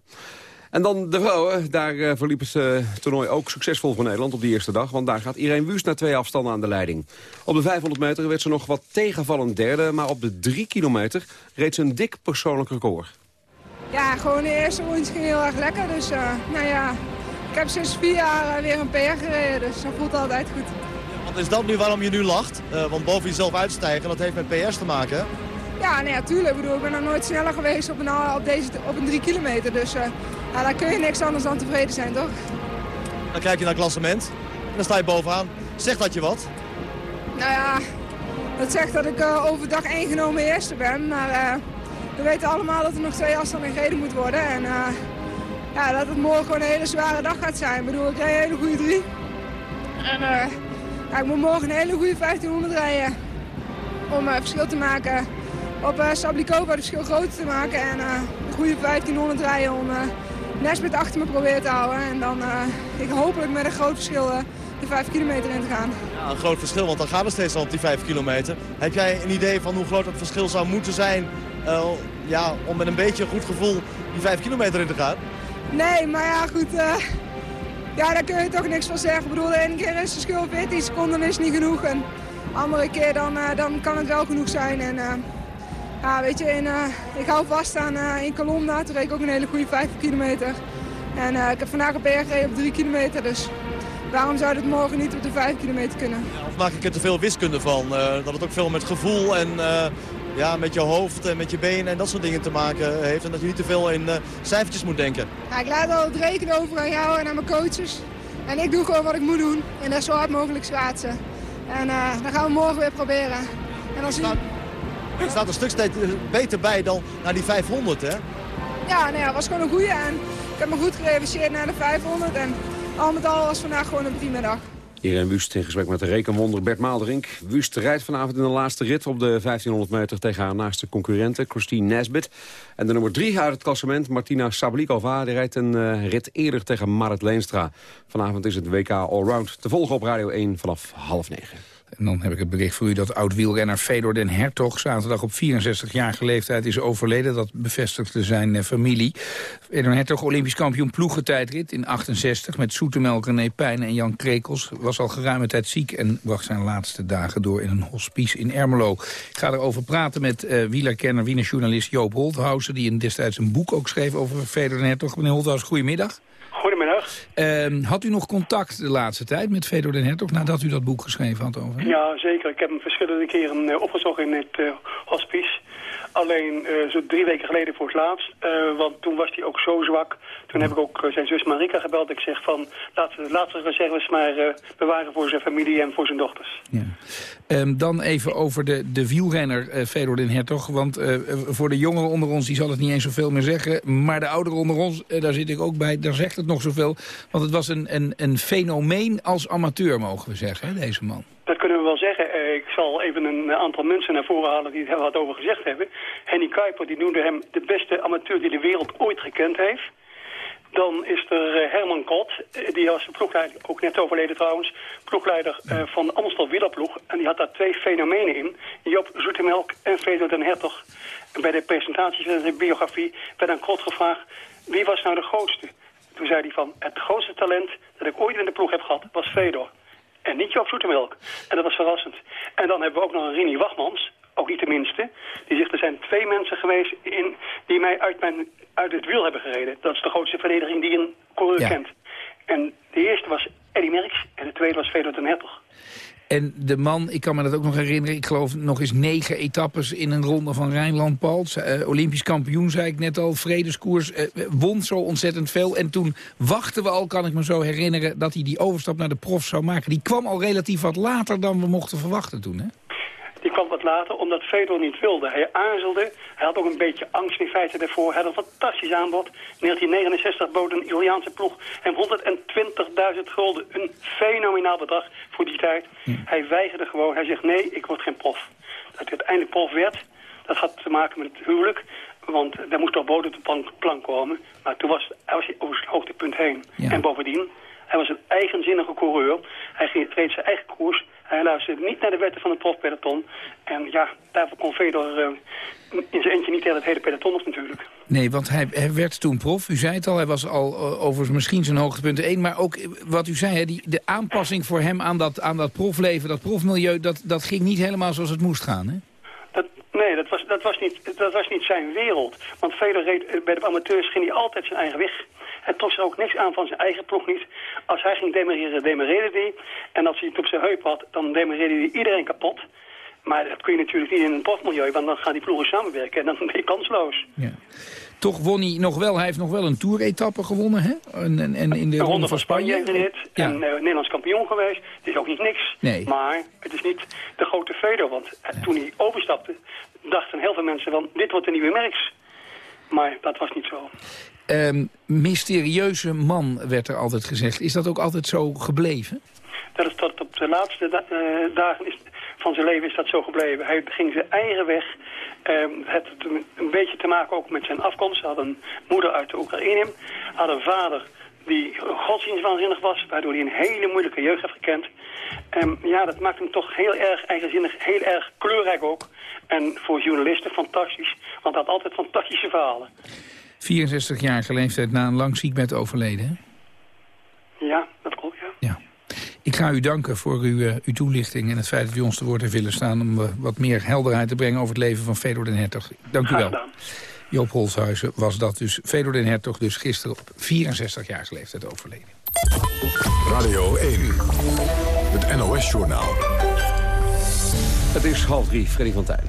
En dan de vrouwen. Daar uh, verliep het uh, toernooi ook succesvol voor Nederland op die eerste dag. Want daar gaat Irene Wust na twee afstanden aan de leiding. Op de 500 meter werd ze nog wat tegenvallend derde. Maar op de drie kilometer reed ze een dik persoonlijk record. Ja, gewoon de eerste rondje ging heel erg lekker. Dus nou ja, heb sinds vier jaar weer een PR gereden. Dus dat voelt altijd goed. Want is dat nu waarom je nu lacht? want boven jezelf uitstijgen, dat heeft met PR's te maken. Ja, nee, natuurlijk. Ik, bedoel, ik ben nog nooit sneller geweest op een, op deze, op een drie kilometer. Dus uh, ja, daar kun je niks anders dan tevreden zijn, toch? Dan kijk je naar het klassement en dan sta je bovenaan. Zegt dat je wat? Nou ja, dat zegt dat ik uh, overdag één genomen eerste ben. Maar uh, we weten allemaal dat er nog twee afstanden gereden moet worden. En ja, dat het morgen gewoon een hele zware dag gaat zijn. Ik bedoel, ik rij een hele goede drie. En ja, ik moet morgen een hele goede 1500 rijden. Om verschil te maken op uh, het verschil groter te maken. En een goede 1500 rijden om Nesbit achter me proberen te houden. En dan ik hopelijk met een groot verschil de 5 kilometer in te gaan. Ja, een groot verschil, want dan gaan we steeds al op die 5 kilometer. Heb jij een idee van hoe groot dat verschil zou moeten zijn... ja, om met een beetje goed gevoel die 5 kilometer in te gaan? Nee, maar ja, goed... ja, daar kun je toch niks van zeggen. Ik bedoel, de ene keer is het verschil 14 seconden is niet genoeg. En de andere keer dan, dan kan het wel genoeg zijn. En, ja, weet je, in, ik hou vast aan in Colomna. Toen reed ik ook een hele goede 5 kilometer. En ik heb vandaag een gereden op 3 kilometer. Dus waarom zou het morgen niet op de 5 kilometer kunnen? Ja, of maak ik er te veel wiskunde van? dat het ook veel met gevoel en ja, met je hoofd en met je benen en dat soort dingen te maken heeft. En dat je niet te veel in cijfertjes moet denken. Ja, ik laat al het rekenen over aan jou en aan mijn coaches. En ik doe gewoon wat ik moet doen. En dat is zo hard mogelijk schaatsen. En dan gaan we morgen weer proberen. En u... Er staat een stuk steeds eh, beter bij dan naar die 500, hè? Ja, nou ja, het was gewoon een goede en ik heb me goed gerealiseerd naar de 500. En al met al was vandaag gewoon een prima dag. Irene Wust in gesprek met de rekenwonder Bert Maalderink. Wust rijdt vanavond in de laatste rit op de 1500 meter... tegen haar naaste concurrente, Christine Nesbit. En de nummer 3 uit het klassement, Martina Sablikova... die rijdt een eh, rit eerder tegen Marit Leenstra. Vanavond is het WK Allround te volgen op Radio 1 vanaf half negen. En dan heb ik het bericht voor u dat oud-wielrenner Fedor den Hertog... zaterdag op 64-jarige leeftijd is overleden. Dat bevestigde zijn eh, familie. Fedor Hertog, olympisch kampioen ploegentijdrit in 68... met Soetemelk, René Pijn en Jan Krekels... was al geruime tijd ziek en bracht zijn laatste dagen door... in een hospice in Ermelo. Ik ga erover praten met uh, wielerkenner, wienerjournalist Joop Holthausen... die in destijds een boek ook schreef over Fedor den Hertog. Meneer Holthausen, goedemiddag. Goedemiddag. Uh, had u nog contact de laatste tijd met Fedor den Hertog... nadat u dat boek geschreven had over hem? Ja, zeker. Ik heb hem verschillende keren uh, opgezocht in het uh, hospice. Alleen uh, zo drie weken geleden voor het laatst. want toen was hij ook zo zwak. Toen heb ik ook zijn zus Marika gebeld. Ik zeg van, laten we laatste reserves maar bewaren voor zijn familie en voor zijn dochters. Ja. Um, dan even over de, de wielrenner Fedor Hertog. Want voor de jongeren onder ons, die zal het niet eens zoveel meer zeggen. Maar de ouderen onder ons, daar zit ik ook bij, daar zegt het nog zoveel. Want het was een, een, een fenomeen als amateur, mogen we zeggen, deze man. Dat kunnen we wel zeggen. Ik zal even een aantal mensen naar voren halen die er wat over gezegd hebben. Henny Kuiper die noemde hem de beste amateur die de wereld ooit gekend heeft. Dan is er Herman Kot, die was de ploegleider, ook net overleden trouwens, ploegleider van de Amstel Wielerploeg. En die had daar twee fenomenen in, Joop Zoetemelk en Fedor den Hertog. En bij de presentatie van de biografie werd aan Kot gevraagd, wie was nou de grootste? Toen zei hij van, het grootste talent dat ik ooit in de ploeg heb gehad, was Fedor. En niet Joop Zoetemelk. En dat was verrassend. En dan hebben we ook nog een Rini Wachmans, ook niet de minste. Die zegt, er zijn twee mensen geweest in, die mij uit, mijn, uit het wiel hebben gereden. Dat is de grootste verdediging die een coureur ja. kent. En de eerste was Eddy Merckx en de tweede was Fedor den Hertog. En de man, ik kan me dat ook nog herinneren... ik geloof nog eens negen etappes in een ronde van Rijnland-Pals. Uh, Olympisch kampioen, zei ik net al, vredeskoers. Uh, won zo ontzettend veel. En toen wachten we al, kan ik me zo herinneren... dat hij die overstap naar de prof zou maken. Die kwam al relatief wat later dan we mochten verwachten toen, hè? Die kwam wat later omdat Fedor niet wilde. Hij aarzelde. Hij had ook een beetje angst in feite daarvoor. Hij had een fantastisch aanbod. In 1969 bood een Italiaanse ploeg hem 120.000 gulden. Een fenomenaal bedrag voor die tijd. Hij weigerde gewoon. Hij zegt nee, ik word geen prof. Dat hij uiteindelijk prof werd, dat had te maken met het huwelijk. Want daar moest toch bodem te plank, plank komen. Maar toen was hij was over het hoogtepunt heen. Ja. En bovendien, hij was een eigenzinnige coureur. Hij ging reed zijn eigen koers. Hij luisterde niet naar de wetten van het profpeloton. En ja, daarvoor kon Fedor uh, in zijn eentje niet het hele peloton op natuurlijk. Nee, want hij, hij, werd toen prof. U zei het al, hij was al uh, overigens misschien zijn hoogtepunt 1. Maar ook wat u zei, hè, die, de aanpassing voor hem aan dat, aan dat profleven, dat profmilieu... Dat, dat ging niet helemaal zoals het moest gaan, hè? Dat, nee, dat was, dat, was niet, dat was niet zijn wereld. Want Fedor reed, bij de amateurs ging hij altijd zijn eigen weg. Hij trok er ook niks aan van zijn eigen ploeg niet. Als hij ging demereren, demereerde hij. En als hij het op zijn heup had, dan demereerde hij iedereen kapot. Maar dat kun je natuurlijk niet in een profmilieu, want dan gaan die ploegen samenwerken en dan ben je kansloos. Ja. Toch won hij nog wel, hij heeft nog wel een toeretappe gewonnen, hè? En, en, en in de, de Ronde van Spanje. Spanje ja. en uh, Nederlands kampioen geweest. Het is ook niet niks. Nee. Maar het is niet de grote Fedor, want ja. toen hij overstapte, dachten heel veel mensen van, dit wordt de nieuwe Merks. Maar dat was niet zo. Um, mysterieuze man werd er altijd gezegd. Is dat ook altijd zo gebleven? Dat is tot op de laatste da uh, dagen is, van zijn leven is dat zo gebleven. Hij ging zijn eigen weg. Um, het had een beetje te maken ook met zijn afkomst. Hij had een moeder uit de Oekraïne. had een vader die godsdienstwaanzinnig was, waardoor hij een hele moeilijke jeugd heeft gekend. Um, ja, dat maakt hem toch heel erg eigenzinnig, heel erg kleurrijk ook. En voor journalisten fantastisch, want hij had altijd fantastische verhalen. 64 jaar leeftijd na een lang ziekbed overleden, hè? Ja, dat klopt, ja. ja. Ik ga u danken voor uw, uh, uw toelichting en het feit dat u ons te woord heeft willen staan... om uh, wat meer helderheid te brengen over het leven van Fedor den Hertog. Dank u wel. Joop Holshuizen was dat dus. Fedor den Hertog dus gisteren op 64 jaar leeftijd overleden. Radio 1, het NOS-journaal. Het is half drie, Freddy van Tijn.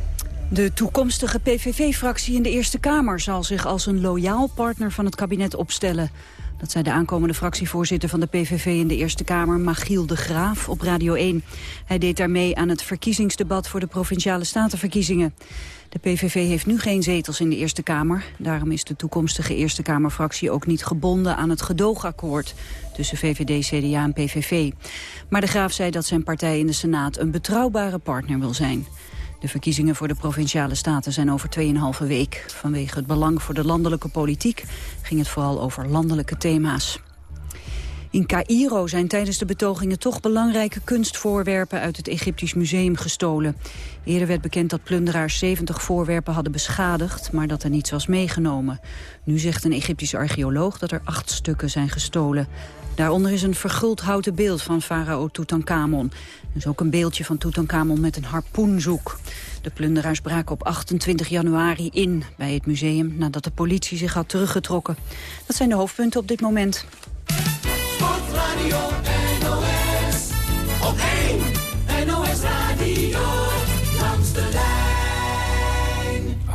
De toekomstige PVV-fractie in de Eerste Kamer zal zich als een loyaal partner van het kabinet opstellen. Dat zei de aankomende fractievoorzitter van de PVV in de Eerste Kamer, Machiel de Graaf, op Radio 1. Hij deed daarmee aan het verkiezingsdebat voor de Provinciale Statenverkiezingen. De PVV heeft nu geen zetels in de Eerste Kamer. Daarom is de toekomstige Eerste Kamerfractie ook niet gebonden aan het gedoogakkoord tussen VVD, CDA en PVV. Maar de Graaf zei dat zijn partij in de Senaat een betrouwbare partner wil zijn. De verkiezingen voor de Provinciale Staten zijn over 2,5 week. Vanwege het belang voor de landelijke politiek ging het vooral over landelijke thema's. In Cairo zijn tijdens de betogingen toch belangrijke kunstvoorwerpen uit het Egyptisch museum gestolen. Eerder werd bekend dat plunderaars 70 voorwerpen hadden beschadigd, maar dat er niets was meegenomen. Nu zegt een Egyptische archeoloog dat er acht stukken zijn gestolen. Daaronder is een verguld houten beeld van farao Tutankhamon. Er is ook een beeldje van Tutankhamon met een harpoenzoek. De plunderaars braken op 28 januari in bij het museum... nadat de politie zich had teruggetrokken. Dat zijn de hoofdpunten op dit moment.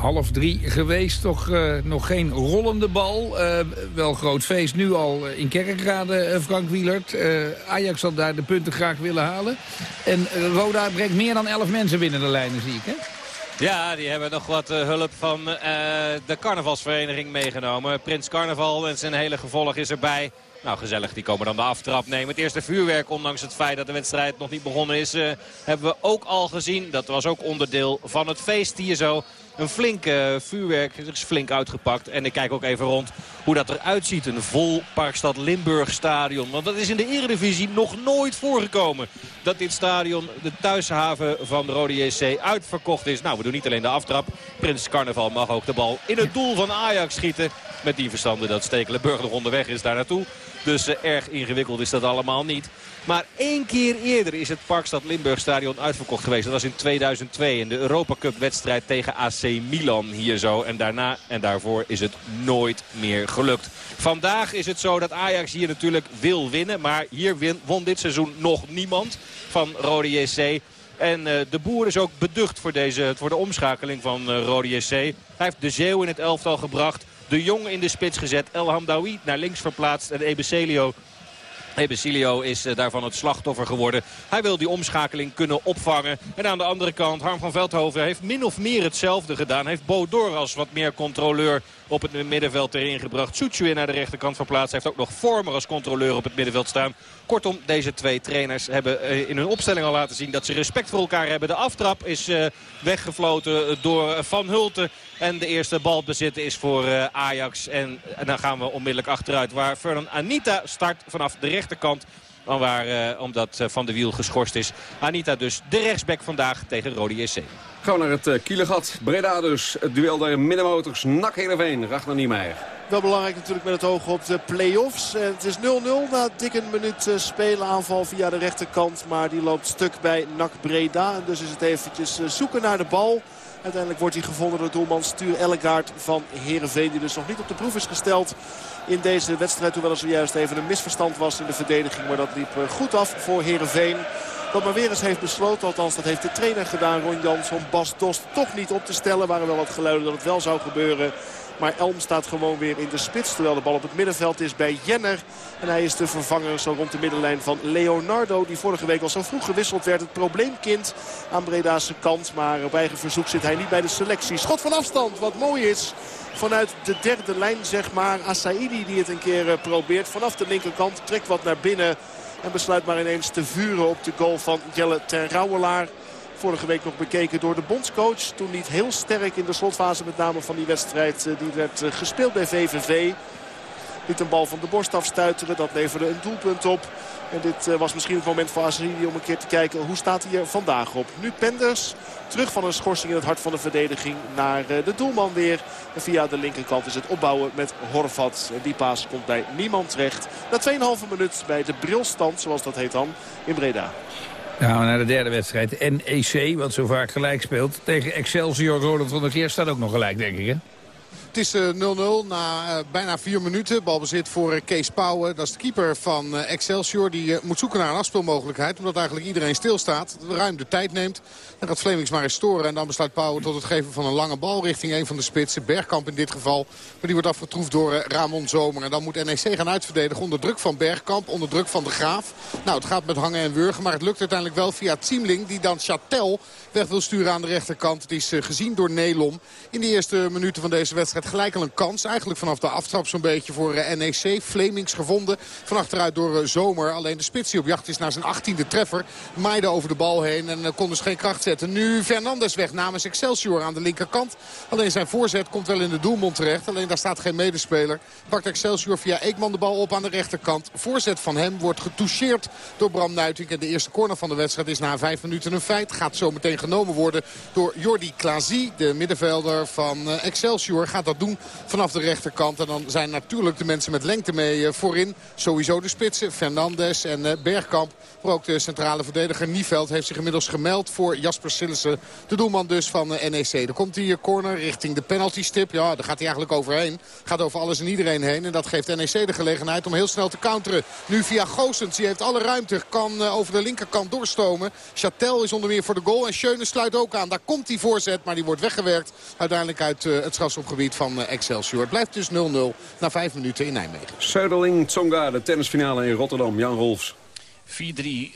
Half drie geweest. Toch eh, nog geen rollende bal. Eh, wel groot feest nu al in Kerkrade, eh, Frank Wielert. Eh, Ajax zal daar de punten graag willen halen. En eh, Roda brengt meer dan elf mensen binnen de lijnen, zie ik, hè? Ja, die hebben nog wat eh, hulp van eh, de carnavalsvereniging meegenomen. Prins Carnaval en zijn hele gevolg is erbij. Nou, gezellig. Die komen dan de aftrap nemen. Het eerste vuurwerk, ondanks het feit dat de wedstrijd nog niet begonnen is... eh, hebben we ook al gezien. Dat was ook onderdeel van het feest hier zo. Een flink eh, vuurwerk er is flink uitgepakt. En ik kijk ook even rond hoe dat eruit ziet. Een vol Parkstad Limburg stadion. Want dat is in de Eredivisie nog nooit voorgekomen. Dat dit stadion, de thuishaven van de Rode JC, uitverkocht is. Nou, we doen niet alleen de aftrap. Prins Carnaval mag ook de bal in het doel van Ajax schieten. Met die verstande dat Stekelenburg nog onderweg is daar naartoe. Dus eh, erg ingewikkeld is dat allemaal niet. Maar één keer eerder is het Parkstad Limburg stadion uitverkocht geweest. Dat was in 2002 in de Europa Cup wedstrijd tegen AC Milan hier zo. En daarna en daarvoor is het nooit meer gelukt. Vandaag is het zo dat Ajax hier natuurlijk wil winnen. Maar hier win, won dit seizoen nog niemand van Rode JC. En eh, de boer is ook beducht voor, deze, voor de omschakeling van eh, Rode JC. Hij heeft de Zeeuw in het elftal gebracht. De Jong in de spits gezet. El Hamdawi naar links verplaatst. En Ebeselio Ebesilio is eh, daarvan het slachtoffer geworden. Hij wil die omschakeling kunnen opvangen. En aan de andere kant, Harm van Veldhoven heeft min of meer hetzelfde gedaan. Heeft Bo Doras wat meer controleur op het middenveld erin gebracht. Soetju naar de rechterkant verplaatst. Hij heeft ook nog Vormer als controleur op het middenveld staan. Kortom, deze twee trainers hebben eh, in hun opstelling al laten zien dat ze respect voor elkaar hebben. De aftrap is eh, weggefloten door Van Hulten. En de eerste balbezit is voor eh, Ajax. En dan gaan we onmiddellijk achteruit waar Fernand Anita start vanaf de rechterkant. Dan waar, eh, omdat eh, Van de Wiel geschorst is. Anita dus de rechtsback vandaag tegen Rode JC. Gaan we naar het uh, Kielegat. Breda dus. Het duel daar middenmotors. Nak Heerenveen. Ragnar Niemeyer. Wel belangrijk natuurlijk met het oog op de play-offs. En het is 0-0 na dik een minuut spelen. Aanval via de rechterkant. Maar die loopt stuk bij NAC Breda. En dus is het eventjes zoeken naar de bal. Uiteindelijk wordt hij gevonden door doelman Stuur Ellegaard van Heerenveen. Die dus nog niet op de proef is gesteld in deze wedstrijd. Hoewel er zojuist even een misverstand was in de verdediging. Maar dat liep goed af voor Heerenveen. Dat maar weer eens heeft besloten, althans dat heeft de trainer gedaan, Ron Jansson, Bas Dost toch niet op te stellen. waren wel wat geluiden dat het wel zou gebeuren. Maar Elm staat gewoon weer in de spits. Terwijl de bal op het middenveld is bij Jenner. En hij is de vervanger zo rond de middenlijn van Leonardo. Die vorige week al zo vroeg gewisseld werd. Het probleemkind aan Breda's kant. Maar op eigen verzoek zit hij niet bij de selectie. Schot van afstand, wat mooi is. Vanuit de derde lijn zeg maar. Asaidi die het een keer probeert. Vanaf de linkerkant trekt wat naar binnen. En besluit maar ineens te vuren op de goal van Jelle ten Rouwelaar. Vorige week nog bekeken door de bondscoach. Toen niet heel sterk in de slotfase met name van die wedstrijd. Die werd gespeeld bij VVV. Liet een bal van de borst afstuiteren. Dat leverde een doelpunt op. En dit was misschien het moment voor Azaridi om een keer te kijken hoe staat hij er vandaag op. Nu Penders terug van een schorsing in het hart van de verdediging naar de doelman weer. En via de linkerkant is het opbouwen met Horvat. En die paas komt bij niemand terecht. Na 2,5 minuut bij de brilstand, zoals dat heet dan, in Breda. Nou, naar de derde wedstrijd. NEC, wat zo vaak gelijk speelt. Tegen Excelsior, Ronald van der Geer staat ook nog gelijk, denk ik, hè? Het is eh, 0-0 na eh, bijna vier minuten. Balbezit voor eh, Kees Pauwen. Dat is de keeper van Excelsior. Die moet zoeken naar een afspeelmogelijkheid. Omdat eigenlijk iedereen stilstaat. Ruim de tijd neemt. Dan gaat Flemings maar eens storen. En dan besluit Pauwen tot het geven van een lange bal richting een van de spitsen. Bergkamp in dit geval. Maar die wordt afgetroefd door Ramon Zomer. En dan moet NEC gaan uitverdedigen onder druk van Bergkamp. Onder druk van de Graaf. Nou, het gaat met hangen en wurgen. Maar het lukt uiteindelijk wel via Ziemling. Die dan Chatel weg wil sturen aan de rechterkant. Het is gezien door Nelom. In de eerste minuten van deze wedstrijd gelijk al een kans. Eigenlijk vanaf de aftrap zo'n beetje voor eh, NEC. Flemings gevonden. Van achteruit door eh, Zomer. Alleen de spits die op jacht is naar zijn achttiende treffer. Maaide over de bal heen en eh, kon dus geen kracht zetten. Nu Fernandes weg namens Excelsior aan de linkerkant. Alleen zijn voorzet komt wel in de doelmond terecht. Alleen daar staat geen medespeler. Pakt Excelsior via Eekman de bal op aan de rechterkant. Voorzet van hem wordt getoucheerd door Bram Nuitink. En de eerste corner van de wedstrijd is na vijf minuten een feit. Gaat zo meteen genomen worden door Jordi Klazy. De middenvelder van Excelsior gaat doen vanaf de rechterkant. En dan zijn natuurlijk de mensen met lengte mee eh, voorin. Sowieso de spitsen. Fernandes en eh, Bergkamp. Maar ook de centrale verdediger Nieveld heeft zich inmiddels gemeld voor Jasper Sillissen. De doelman dus van eh, NEC. Er komt die corner richting de penaltystip. Ja, daar gaat hij eigenlijk overheen. Gaat over alles en iedereen heen. En dat geeft NEC de gelegenheid om heel snel te counteren. Nu via Goossens. Die heeft alle ruimte. Kan over de linkerkant doorstomen. Chatel is onder meer voor de goal. En Schöne sluit ook aan. Daar komt die voorzet. Maar die wordt weggewerkt. Uiteindelijk uit het strafschopgebied van eh, Excelsior. Blijft dus 0-0 na vijf minuten in Nijmegen. Zuiderling Tsonga, de tennisfinale in Rotterdam. Jan Rolfs. 4-3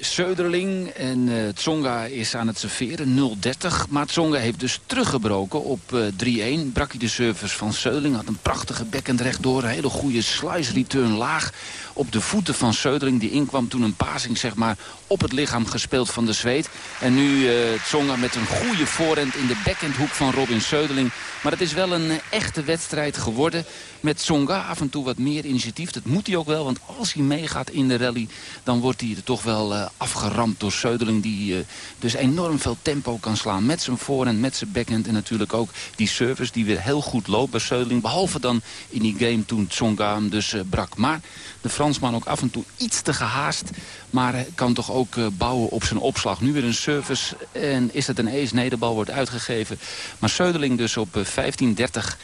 Söderling en eh, Tsonga is aan het serveren, 0-30. Maar Tsonga heeft dus teruggebroken op eh, 3-1. Brak hij de service van Söderling, had een prachtige backhand rechtdoor. Een hele goede slice return laag op de voeten van Söderling. Die inkwam toen een passing zeg maar, op het lichaam gespeeld van de Zweed. En nu eh Tsonga met een goede voorhand in de backhandhoek van Robin Söderling. Maar het is wel een eh, echte wedstrijd geworden met Tsonga. Af en toe wat meer initiatief. Dat moet hij ook wel, want als hij meegaat in de rally... dan wordt hij toch wel eh, afgeramd door Söderling... die eh, dus enorm veel tempo kan slaan met zijn voorhand, met zijn backhand... en natuurlijk ook die service die weer heel goed loopt bij Söderling. Behalve dan in die game toen Tsonga hem dus eh, brak. Maar de Fransman ook af en toe iets te gehaast... maar kan toch ook bouwen op zijn opslag. Nu weer een service en is het een ace? Nee, de bal wordt uitgegeven. Maar Söderling dus op eh, 15-30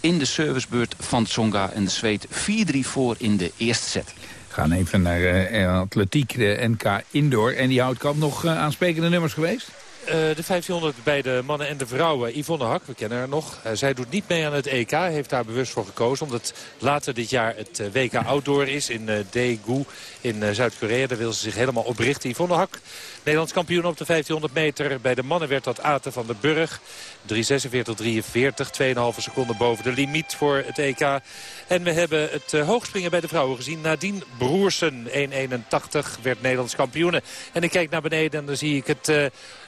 in de servicebeurt van Tsonga. En de Zweed 4-3 voor in de eerste set. Gaan even naar eh, atletiek, de NK Indoor. En die Houtkamp nog uh, aansprekende nummers geweest? De 1500 bij de mannen en de vrouwen. Yvonne Hak, we kennen haar nog. Zij doet niet mee aan het EK. Heeft daar bewust voor gekozen. Omdat later dit jaar het WK Outdoor is in Daegu in Zuid-Korea. Daar wil ze zich helemaal op richten. Yvonne Hak, Nederlands kampioen op de 1500 meter. Bij de mannen werd dat Aten van den Burg. 3.46-43, 2,5 seconden boven de limiet voor het EK. En we hebben het uh, hoogspringen bij de vrouwen gezien. Nadine Broersen, 1,81, werd Nederlands kampioene. En ik kijk naar beneden en dan zie ik het uh,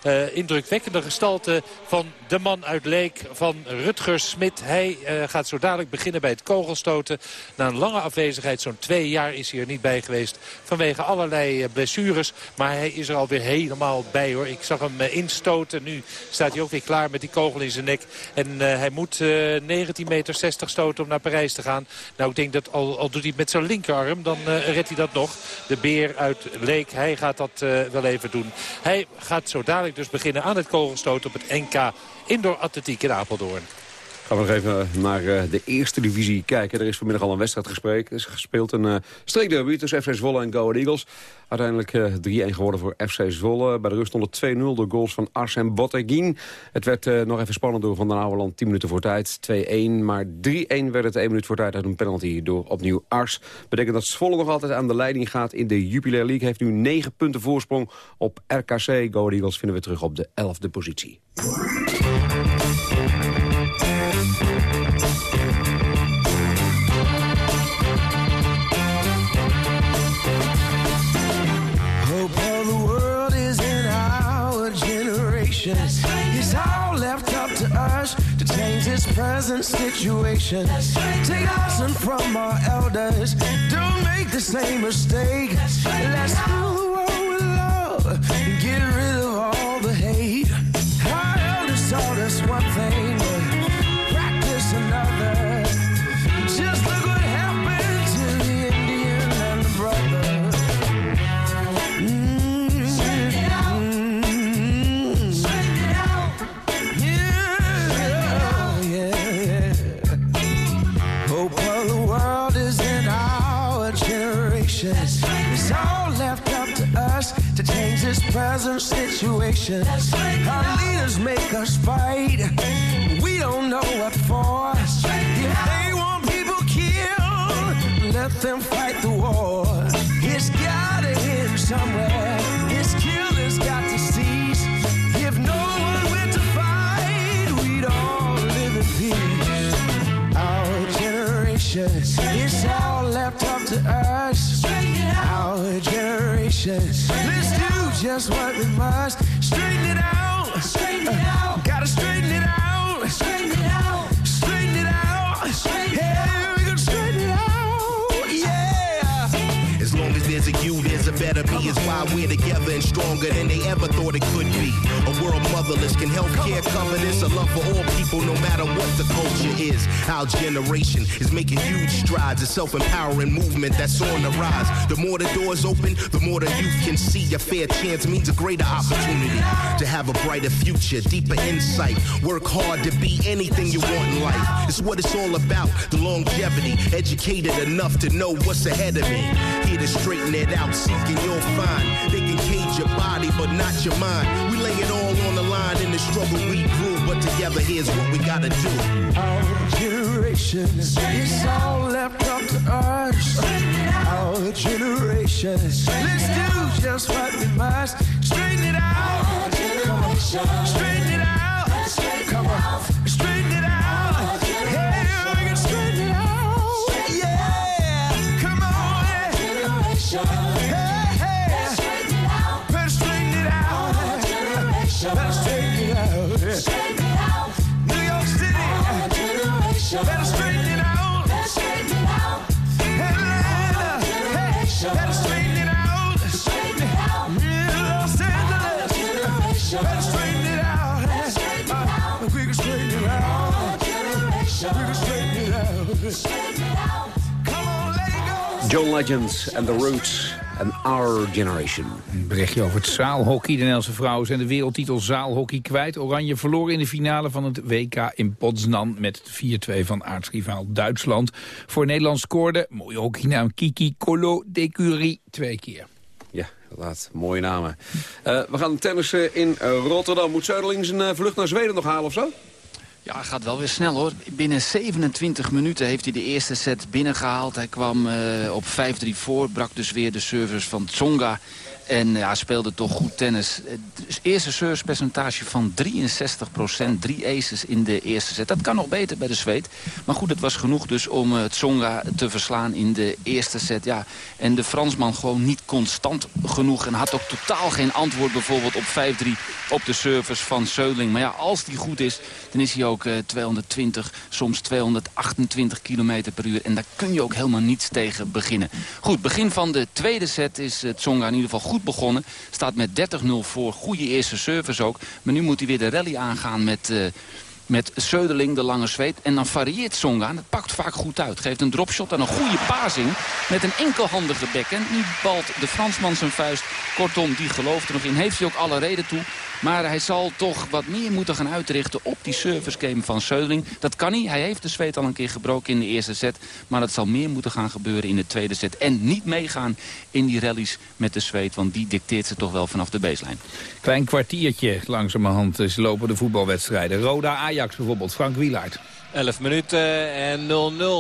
uh, indrukwekkende gestalte van de man uit Leek, van Rutger Smit. Hij gaat zo dadelijk beginnen bij het kogelstoten. Na een lange afwezigheid, zo'n twee jaar is hij er niet bij geweest. Vanwege allerlei blessures. Maar hij is er alweer helemaal bij hoor. Ik zag hem instoten. Nu staat hij ook weer klaar met die kogel in zijn nek. En hij moet 19,60 meter stoten om naar Parijs te gaan. Nou, ik denk dat al, al doet hij het met zijn linkerarm, dan redt hij dat nog. De beer uit Leek, hij gaat dat wel even doen. Hij gaat zo dadelijk dus beginnen aan het kogelstoot op het NK Indoor Atletiek in Apeldoorn. Gaan we nog even naar uh, de eerste divisie kijken. Er is vanmiddag al een wedstrijd is gespeeld een uh, streekderby tussen FC Zwolle en Go Eagles. Uiteindelijk uh, 3-1 geworden voor FC Zwolle. Bij de rust stond het 2-0 door goals van Arsène Botteguin. Het werd nog even spannend door Van den Ouweland 10 minuten voor tijd. 2-1, maar 3-1 werd het 1 minuut voor tijd uit een penalty door opnieuw Ars. Betekent dat Zwolle nog altijd aan de leiding gaat in de Jupiler League. Heeft nu 9 punten voorsprong op RKC. Go Eagles vinden we terug op de 11e positie. Present situation. Take lesson from our elders. Don't make the same mistake. Let's fill the world with love get rid of this present situation. Our leaders make us fight. We don't know what for. If they want people killed, let them fight the war. It's gotta end somewhere. This killer's got to cease. If no one went to fight, we'd all live in peace. Our generation, it's all left up to us. Our generation, let's do just what we must. Straighten it out. Straighten it out. Gotta straighten why we're together and stronger than they ever thought it could be. A world motherless can healthcare cover this. A love for all people, no matter what the culture is. Our generation is making huge strides. A self-empowering movement that's on the rise. The more the doors open, the more the youth can see. A fair chance means a greater opportunity to have a brighter future, deeper insight. Work hard to be anything you want in life. It's what it's all about. The longevity, educated enough to know what's ahead of me. Here to straighten it out, seeking you'll find. They can cage your body, but not your mind. We lay it all on the line in the struggle we grew, but together here's what we gotta do. Our generation, it's all left up to us. Our generation, let's do just what we must. Straighten it out. Straighten it out. Come on. Straighten it out. Yeah, we can straighten it out. Yeah. Come on. Hey, Joe, John Legends and the Roots. And Our Generation. Een berichtje over het zaalhockey. De Nederlandse vrouwen zijn de wereldtitel zaalhockey kwijt. Oranje verloor in de finale van het WK in Potsdam met 4-2 van aartsrivaal Duitsland. Voor Nederland scoorde, mooie hockeynaam, Kiki Colo de Curie twee keer. Ja, inderdaad. Mooie namen. Eh, we gaan tennissen in Rotterdam. Moet Zuiderling zijn eh, vlucht naar Zweden nog halen of zo? Ja, gaat wel weer snel hoor. Binnen 27 minuten heeft hij de eerste set binnengehaald. Hij kwam eh, op 5-3 voor, brak dus weer de service van Tsonga. En ja, speelde toch goed tennis. Eerste servicepercentage van 63% Drie aces in de eerste set. Dat kan nog beter bij de Zweed. Maar goed, het was genoeg dus om uh, Tsonga te verslaan in de eerste set. Ja. En de Fransman gewoon niet constant genoeg. En had ook totaal geen antwoord bijvoorbeeld op 5-3 op de service van Seuling. Maar ja, als die goed is, dan is hij ook uh, 220, soms 228 km per uur. En daar kun je ook helemaal niets tegen beginnen. Goed, begin van de tweede set is uh, Tsonga in ieder geval goed begonnen. Staat met 30-0 voor. Goede eerste service ook. Maar nu moet hij weer de rally aangaan met... Uh, met Söderling, de lange zweet. En dan varieert Tsonga. En dat pakt vaak goed uit. Geeft een dropshot en een goede pazing. Met een enkelhandige backhand. Nu balt de Fransman zijn vuist. Kortom, die gelooft er nog in. Heeft hij ook alle reden toe. Maar hij zal toch wat meer moeten gaan uitrichten op die service game van Söderling. Dat kan hij. Hij heeft de zweet al een keer gebroken in de eerste set. Maar dat zal meer moeten gaan gebeuren in de tweede set. En niet meegaan in die rallies met de zweet. Want die dicteert ze toch wel vanaf de baseline. Klein kwartiertje langzamerhand is lopen de voetbalwedstrijden. Roda Ajax bijvoorbeeld, Frank Wielaert. 11 minuten en 0-0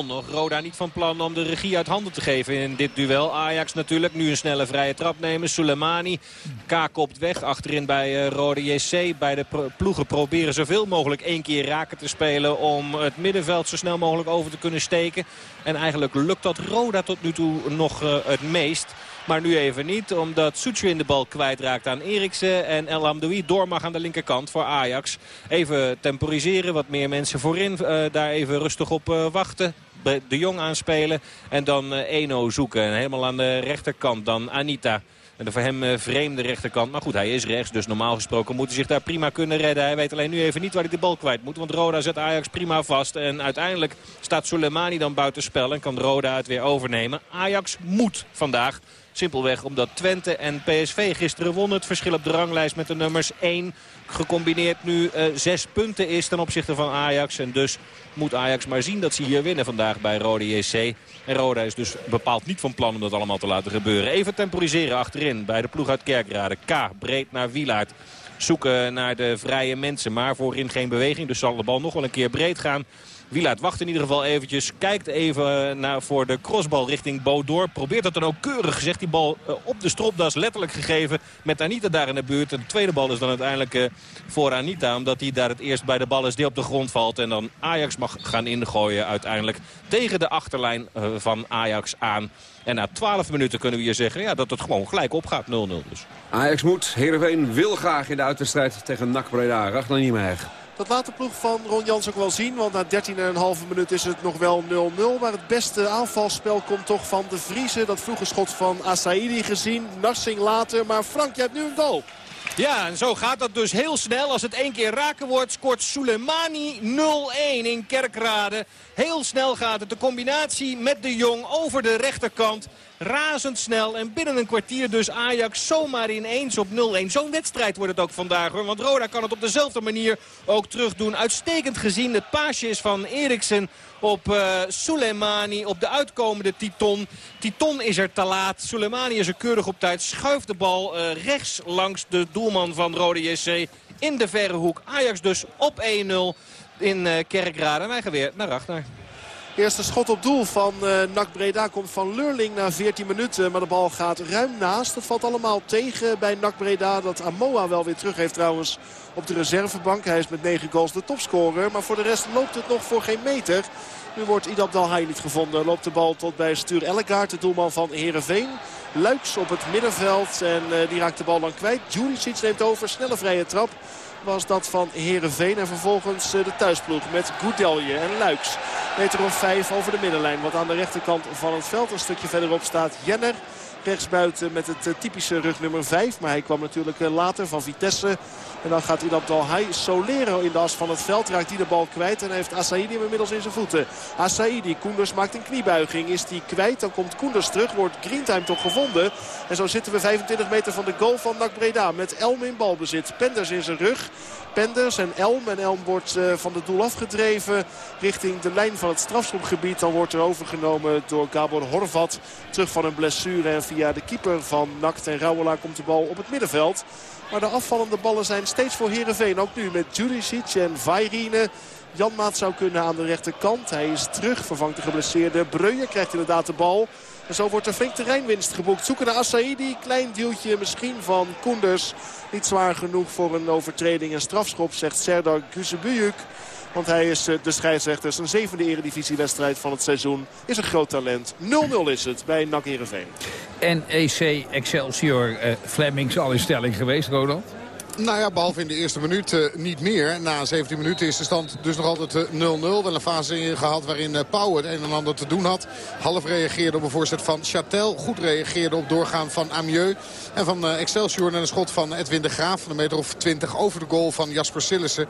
nog. Roda niet van plan om de regie uit handen te geven in dit duel. Ajax natuurlijk nu een snelle vrije trap nemen. Soleimani, K kopt weg. Achterin bij Roda JC. Bij de ploegen proberen zoveel mogelijk één keer raken te spelen... om het middenveld zo snel mogelijk over te kunnen steken. En eigenlijk lukt dat Roda tot nu toe nog uh, het meest. Maar nu even niet, omdat Suchin de bal kwijtraakt aan Eriksen. En El Hamdoui door mag aan de linkerkant voor Ajax. Even temporiseren, wat meer mensen voorin. Uh, daar even rustig op uh, wachten. De Jong aanspelen. En dan uh, Eno zoeken. En helemaal aan de rechterkant dan Anita. En de voor hem vreemde rechterkant. Maar goed, hij is rechts. Dus normaal gesproken moet hij zich daar prima kunnen redden. Hij weet alleen nu even niet waar hij de bal kwijt moet. Want Roda zet Ajax prima vast. En uiteindelijk staat Soleimani dan buitenspel. En kan Roda het weer overnemen. Ajax moet vandaag Simpelweg omdat Twente en PSV gisteren wonnen. Het verschil op de ranglijst met de nummers 1 gecombineerd nu uh, zes punten is ten opzichte van Ajax. En dus moet Ajax maar zien dat ze hier winnen vandaag bij Rode JC. En Roda is dus bepaald niet van plan om dat allemaal te laten gebeuren. Even temporiseren achterin bij de ploeg uit Kerkrade. K breed naar Wielaert zoeken naar de vrije mensen. Maar voorin geen beweging, dus zal de bal nog wel een keer breed gaan. Wielaert wacht in ieder geval eventjes. Kijkt even naar, voor de crossbal richting Bodor. Probeert dat dan ook keurig gezegd. Die bal uh, op de stropdas letterlijk gegeven. Met Anita daar in de buurt. De tweede bal is dan uiteindelijk uh, voor Anita. Omdat hij daar het eerst bij de bal is die op de grond valt. En dan Ajax mag gaan ingooien uiteindelijk. Tegen de achterlijn uh, van Ajax aan. En na 12 minuten kunnen we hier zeggen ja, dat het gewoon gelijk opgaat. 0-0 dus. Ajax moet. Heerenveen wil graag in de uitwedstrijd tegen NAC Breda. Ragnar Niemeyer. Dat laat de ploeg van Ron Jans ook wel zien. Want na 13,5 minuut is het nog wel 0-0. Maar het beste aanvalspel komt toch van de Vriezen. Dat vroege schot van Asaidi gezien. Narsing later. Maar Frank, je hebt nu een goal. Ja, en zo gaat dat dus heel snel. Als het één keer raken wordt, scoort Soleimani 0-1 in Kerkrade. Heel snel gaat het. De combinatie met de Jong over de rechterkant. Razendsnel. En binnen een kwartier dus Ajax zomaar ineens op 0-1. Zo'n wedstrijd wordt het ook vandaag hoor. Want Roda kan het op dezelfde manier ook terugdoen. Uitstekend gezien. Het paasje is van Eriksen op uh, Soleimani. Op de uitkomende Titon. Titon is er te laat. Soleimani is er keurig op tijd. Schuift de bal uh, rechts langs de doelman van Rode JC. In de verre hoek. Ajax dus op 1-0 in uh, Kerkrade. Wij gaan weer naar Ragnar. Eerste schot op doel van uh, NAC Breda komt van Lurling na 14 minuten. Maar de bal gaat ruim naast. Dat valt allemaal tegen bij NAC Breda. Dat Amoa wel weer terug heeft trouwens op de reservebank. Hij is met 9 goals de topscorer. Maar voor de rest loopt het nog voor geen meter. Nu wordt Idab Dalhai niet gevonden. Loopt de bal tot bij Stuur Ellegaard, de doelman van Heerenveen. Luiks op het middenveld en uh, die raakt de bal dan kwijt. Juricic neemt over, snelle vrije trap was dat van Herenveen. En vervolgens de thuisploeg met Goudelje en Luiks. Meter of vijf over de middenlijn. Wat aan de rechterkant van het veld. Een stukje verderop staat Jenner. Rechtsbuiten met het typische rug nummer 5. Maar hij kwam natuurlijk later van Vitesse. En dan gaat Idab Dalhai Solero in de as van het veld. Raakt hij de bal kwijt en heeft Asaidi hem inmiddels in zijn voeten. Asaidi, Koenders maakt een kniebuiging. Is die kwijt, dan komt Koenders terug. Wordt Greentime toch gevonden. En zo zitten we 25 meter van de goal van NAC Breda. Met Elm in balbezit. Penders in zijn rug. Penders en Elm. En Elm wordt uh, van het doel afgedreven richting de lijn van het strafschopgebied. Dan wordt er overgenomen door Gabor Horvat. Terug van een blessure en via de keeper van NAC en Rauwela komt de bal op het middenveld. Maar de afvallende ballen zijn steeds voor Heerenveen. Ook nu met Juricic en Vairine. Janmaat zou kunnen aan de rechterkant. Hij is terug, vervangt de geblesseerde Breuer. Krijgt inderdaad de bal. En zo wordt er flink terreinwinst geboekt. Zoeken naar Assaidi. Klein duwtje misschien van Koenders. Niet zwaar genoeg voor een overtreding en strafschop, zegt Serdar Guzebuyuk. Want hij is de scheidsrechter. Zijn zevende eredivisiewedstrijd van het seizoen. Is een groot talent. 0-0 is het bij NAC Heerenveen. NEC Excelsior uh, al in stelling geweest, Ronald? Nou ja, behalve in de eerste minuut uh, niet meer. Na 17 minuten is de stand dus nog altijd 0-0. Uh, Wel een fase gehad waarin uh, Pauw het een en ander te doen had. Half reageerde op een voorzet van Chatel. Goed reageerde op doorgaan van Amieux. En van Excelsior naar een schot van Edwin de Graaf. Van een meter of 20 over de goal van Jasper Sillissen.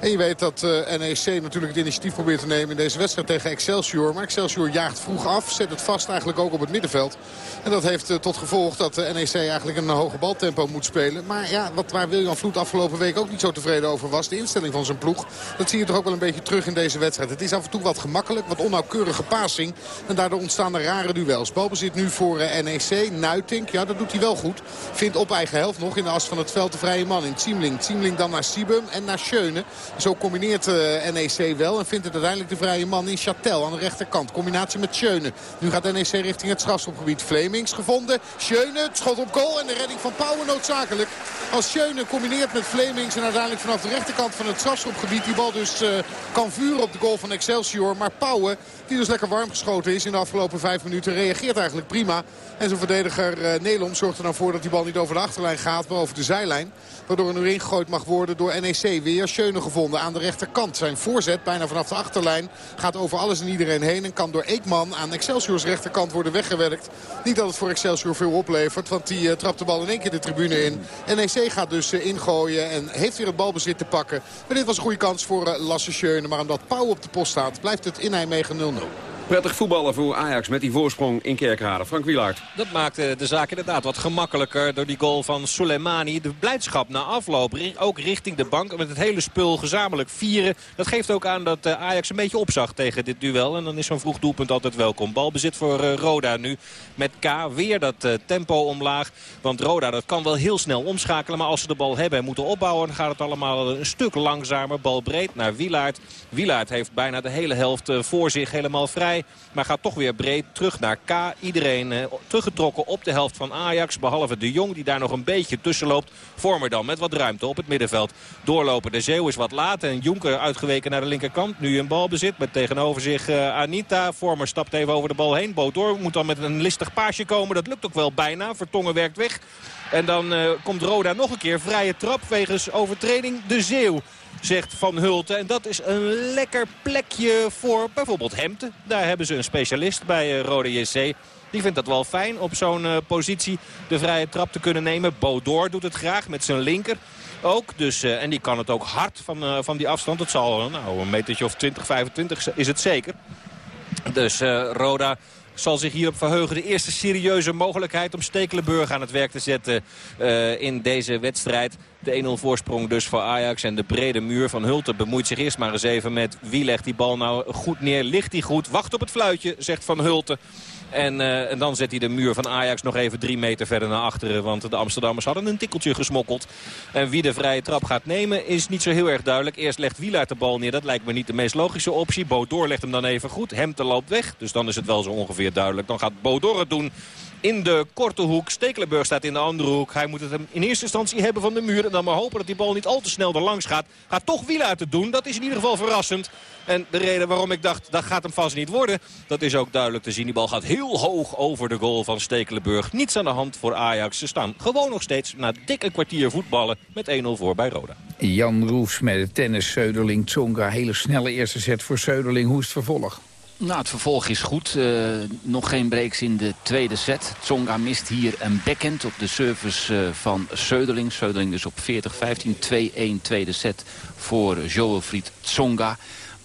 En je weet dat NEC natuurlijk het initiatief probeert te nemen in deze wedstrijd tegen Excelsior. Maar Excelsior jaagt vroeg af. Zet het vast eigenlijk ook op het middenveld. En dat heeft tot gevolg dat NEC eigenlijk een hoge baltempo moet spelen. Maar ja, wat, waar wil je Jan Vloed afgelopen week ook niet zo tevreden over was. De instelling van zijn ploeg. Dat zie je toch ook wel een beetje terug in deze wedstrijd. Het is af en toe wat gemakkelijk, wat onnauwkeurige passing. En daardoor ontstaan er rare duels. Balbezit nu voor uh, NEC. Nuitink, ja dat doet hij wel goed. Vindt op eigen helft nog in de as van het veld de vrije man in Ziemling. Ziemling dan naar Sibum en naar Schöne. Zo combineert uh, NEC wel en vindt het uiteindelijk de vrije man in Chatel aan de rechterkant. Combinatie met Schöne. Nu gaat NEC richting het strafschopgebied. Flemings gevonden. Schöne, het schot op goal en de redding van Pauwen noodzakelijk. Als Schöne combineert met Flemings en uiteindelijk vanaf de rechterkant van het strafschopgebied die bal dus uh, kan vuren op de goal van Excelsior. Maar Pauwen, die dus lekker warm geschoten is in de afgelopen vijf minuten, reageert eigenlijk prima. En zijn verdediger uh, Nelom zorgt er dan voor dat die bal niet over de achterlijn gaat, maar over de zijlijn. Waardoor er nu ingegooid mag worden door NEC. Weer Schöne gevonden aan de rechterkant. Zijn voorzet bijna vanaf de achterlijn gaat over alles en iedereen heen. En kan door Eekman aan Excelsiors rechterkant worden weggewerkt. Niet dat het voor Excelsior veel oplevert. Want die uh, trapt de bal in één keer de tribune in. NEC gaat dus uh, ingooien en heeft weer het balbezit te pakken. Maar dit was een goede kans voor Lasse Schöne. Maar omdat Pauw op de post staat blijft het in Nijmegen 0-0. journaux. Prettig voetballen voor Ajax met die voorsprong in Kerkrade. Frank Wielaert. Dat maakte de zaak inderdaad wat gemakkelijker door die goal van Soleimani. De blijdschap na afloop, ook richting de bank. Met het hele spul gezamenlijk vieren. Dat geeft ook aan dat eh, Ajax een beetje opzag tegen dit duel. En dan is zo'n vroeg doelpunt altijd welkom. Balbezit voor eh, Roda nu met K. Weer dat eh, tempo omlaag. Want Roda dat kan wel heel snel omschakelen. Maar als ze de bal hebben en moeten opbouwen... dan gaat het allemaal een stuk langzamer. Bal breed naar Wielaert. Wielaert heeft bijna de hele helft voor zich helemaal vrij. Maar gaat toch weer breed terug naar K. Iedereen eh, teruggetrokken op de helft van Ajax. Behalve de Jong die daar nog een beetje tussen loopt. Vormer dan met wat ruimte op het middenveld. Doorlopen. De Zeeuw is wat laat. En Jonker uitgeweken naar de linkerkant. Nu een balbezit met tegenover zich uh, Anita. Vormer stapt even over de bal heen. Boot door. Moet dan met een listig paasje komen. Dat lukt ook wel bijna. Vertongen werkt weg. En dan uh, komt Roda nog een keer. Vrije trap wegens overtreding. De Zeeuw zegt Van Hulten. En dat is een lekker plekje voor bijvoorbeeld Hemte. Daar hebben ze een specialist bij uh, Rode JC. Die vindt dat wel fijn op zo'n uh, positie de vrije trap te kunnen nemen. Bodoor doet het graag met zijn linker ook. Dus, uh, en die kan het ook hard van, van die afstand. Het zal nou, een metertje of 20, 25 is het zeker. Dus Roda zal zich hierop verheugen. De eerste serieuze mogelijkheid om Stekelenburg aan het werk te zetten uh, in deze wedstrijd. De 1-0 voorsprong dus voor Ajax. En de brede muur van Hulten bemoeit zich eerst maar eens even met wie legt die bal nou goed neer. Ligt hij goed? Wacht op het fluitje, zegt Van Hulten. En, uh, en, dan zet hij de muur van Ajax nog even drie meter verder naar achteren. Want de Amsterdammers hadden een tikkeltje gesmokkeld. En wie de vrije trap gaat nemen is niet zo heel erg duidelijk. Eerst legt Wielaert de bal neer. Dat lijkt me niet de meest logische optie. Bodor legt hem dan even goed. Hemte loopt weg. Dus dan is het wel zo ongeveer duidelijk. Dan gaat Bodor het doen in de korte hoek. Stekelenburg staat in de andere hoek. Hij moet het hem in eerste instantie hebben van de muur. En dan maar hopen dat die bal niet al te snel er langs gaat. Gaat toch Wielaert het doen. Dat is in ieder geval verrassend. En de reden waarom ik dacht, dat gaat hem vast niet worden. Dat is ook duidelijk te zien. Die bal gaat heel hoog over de goal van Stekelenburg. Niets aan de hand voor Ajax. Ze staan gewoon nog steeds na dik een kwartier voetballen met 1-0 voor bij Roda. Jan Roefs met de tennis, Söderling, Tsonga. Hele snelle eerste set voor Söderling. Hoe is het vervolg? Nou, het vervolg is goed. Uh, nog geen breaks in de tweede set. Tsonga mist hier een backhand op de service uh, van Söderling. Söderling dus op 40-15, 2-1 tweede set voor Joel Fried Tsonga.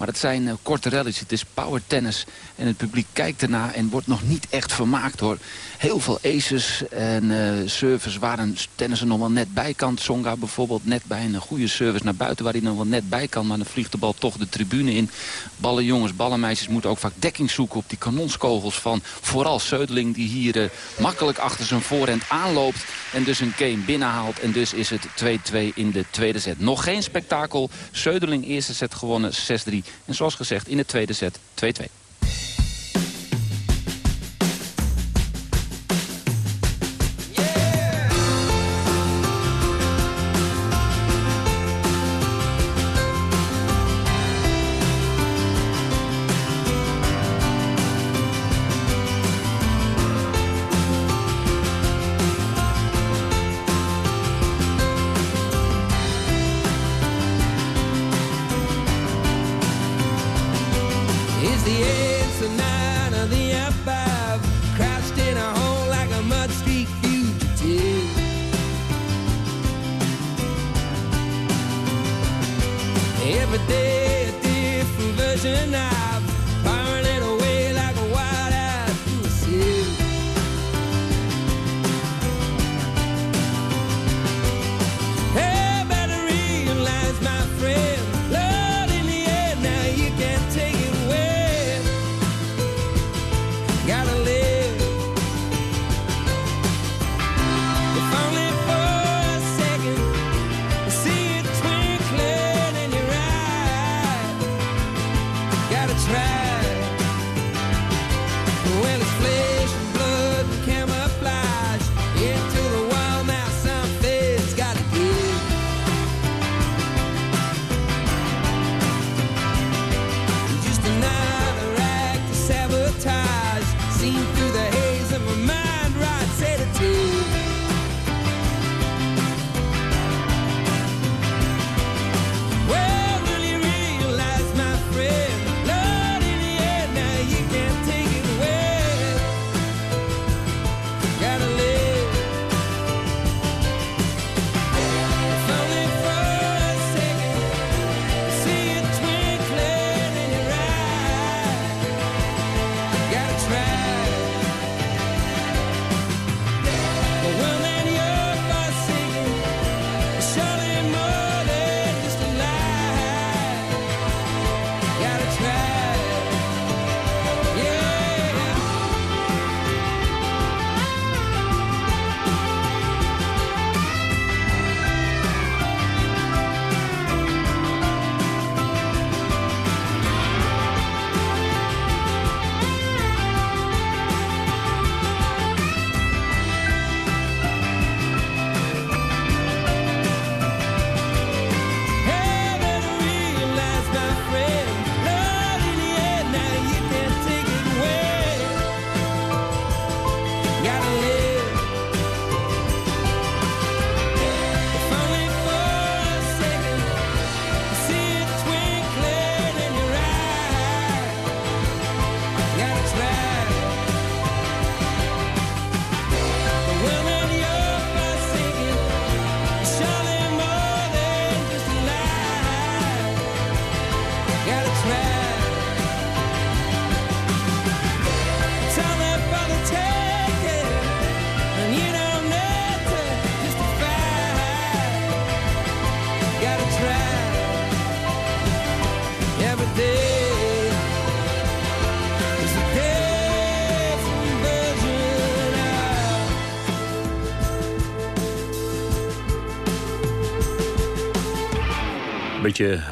Maar het zijn uh, korte rallies. Het is power tennis. En het publiek kijkt ernaar en wordt nog niet echt vermaakt hoor. Heel veel aces en uh, service waar een tennisser nog wel net bij kan. Songa bijvoorbeeld net bij een goede service naar buiten waar hij nog wel net bij kan. Maar dan vliegt de bal toch de tribune in. Ballenjongens, ballenmeisjes moeten ook vaak dekking zoeken op die kanonskogels van vooral Seudeling. Die hier uh, makkelijk achter zijn voorhand aanloopt en dus een game binnenhaalt. En dus is het 2-2 in de tweede set. Nog geen spektakel. Seudeling eerste set gewonnen 6-3. En zoals gezegd in de tweede set 2-2.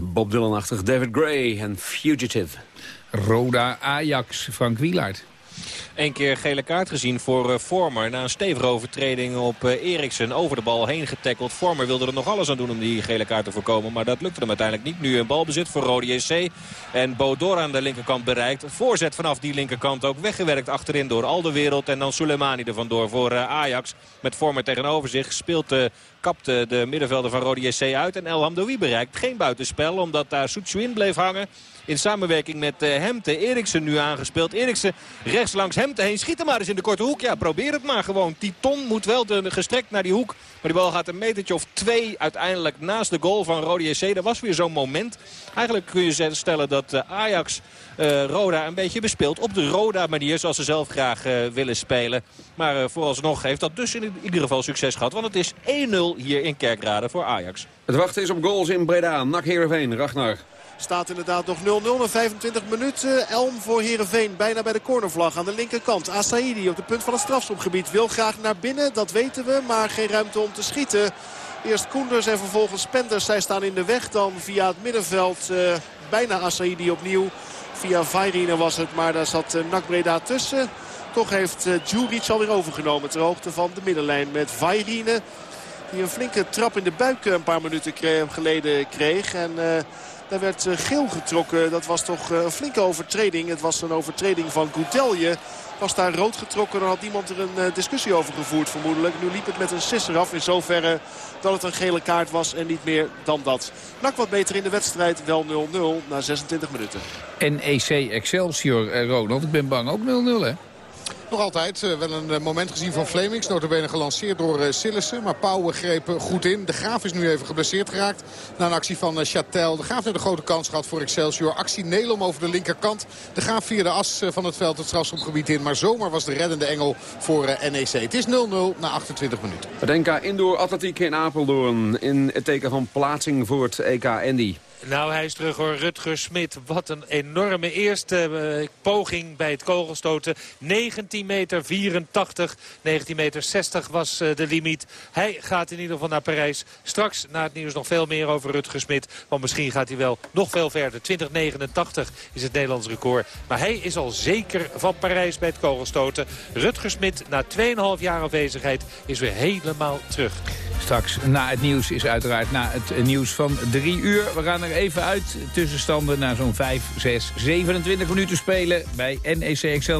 Bob Dylan-achtig. David Gray en Fugitive. Roda Ajax, Frank Wielaert. Eén keer gele kaart gezien voor uh, Vormer. Na een stevige overtreding op uh, Eriksen. Over de bal heen getackeld. Vormer wilde er nog alles aan doen om die gele kaart te voorkomen. Maar dat lukte hem uiteindelijk niet. Nu een balbezit voor Rode JC. En Bodor aan de linkerkant bereikt. Voorzet vanaf die linkerkant ook weggewerkt achterin door al de wereld. En dan Soleimani er vandoor voor uh, Ajax. Met Vormer tegenover zich. Speelt de kapte de middenvelder van Rode JC uit. En El Hamdoui bereikt geen buitenspel. Omdat daar Soetsuin bleef hangen. In samenwerking met uh, Hemte. Eriksen nu aangespeeld. Eriksen rechts langs Hemte heen. Schiet hem maar eens in de korte hoek. Ja, probeer het maar gewoon. Titon moet wel de, gestrekt naar die hoek. Maar die bal gaat een metertje of twee uiteindelijk naast de goal van Rode JC. Dat was weer zo'n moment. Eigenlijk kun je stellen dat uh, Ajax uh, Roda een beetje bespeelt. Op de Roda manier zoals ze zelf graag uh, willen spelen. Maar uh, vooralsnog heeft dat dus in ieder geval succes gehad. Want het is 1-0 hier in Kerkrade voor Ajax. Het wachten is op goals in Breda. Nak Heerenveen, Ragnar. Staat inderdaad nog 0-0 na 25 minuten. Elm voor Heerenveen, bijna bij de cornervlag aan de linkerkant. Asaidi op de punt van het strafschopgebied wil graag naar binnen, dat weten we. Maar geen ruimte om te schieten. Eerst Koenders en vervolgens Penders. Zij staan in de weg dan via het middenveld. Uh, bijna Asaidi opnieuw. Via Vairine was het, maar daar zat uh, Nak Breda tussen. Toch heeft uh, Djuric alweer overgenomen ter hoogte van de middenlijn met Vairine. Die een flinke trap in de buik een paar minuten geleden kreeg. En daar werd geel getrokken. Dat was toch een flinke overtreding. Het was een overtreding van Goudelje. Was daar rood getrokken, dan had niemand er een discussie over gevoerd vermoedelijk. Nu liep het met een sisser af in zoverre dat het een gele kaart was en niet meer dan dat. Nak wat beter in de wedstrijd, wel 0-0 na 26 minuten. NEC Excelsior, Ronald, ik ben bang ook 0-0 hè? Nog altijd uh, wel een uh, moment gezien van Flemings. Notabene gelanceerd door uh, Sillissen. Maar Pauwen greep goed in. De Graaf is nu even geblesseerd geraakt. Na een actie van Chatel. De Graaf heeft een grote kans gehad voor Excelsior. Actie Nelom over de linkerkant. De Graaf via de as van het veld het strafschopgebied in. Maar zomaar was de reddende engel voor NEC. Het is 0-0 na 28 minuten. NK Indoor Atletiek in Apeldoorn. In het teken van plaatsing voor het EK Andy. Nou, hij is terug hoor. Rutger Smit. Wat een enorme eerste uh, poging bij het kogelstoten. 19 meter 84. 19 meter 60 was uh, de limiet. Hij gaat in ieder geval naar Parijs. Straks na het nieuws nog veel meer over Rutger Smit. Want misschien gaat hij wel nog veel verder. 2089 is het Nederlands record. Maar hij is al zeker van Parijs bij het kogelstoten. Rutger Smit na 2,5 jaar afwezigheid is weer helemaal terug. Straks na het nieuws is uiteraard na het nieuws van 3 uur. We gaan even uit. Tussenstanden na zo'n 5, 6, 27 minuten spelen bij NEC Excelsior.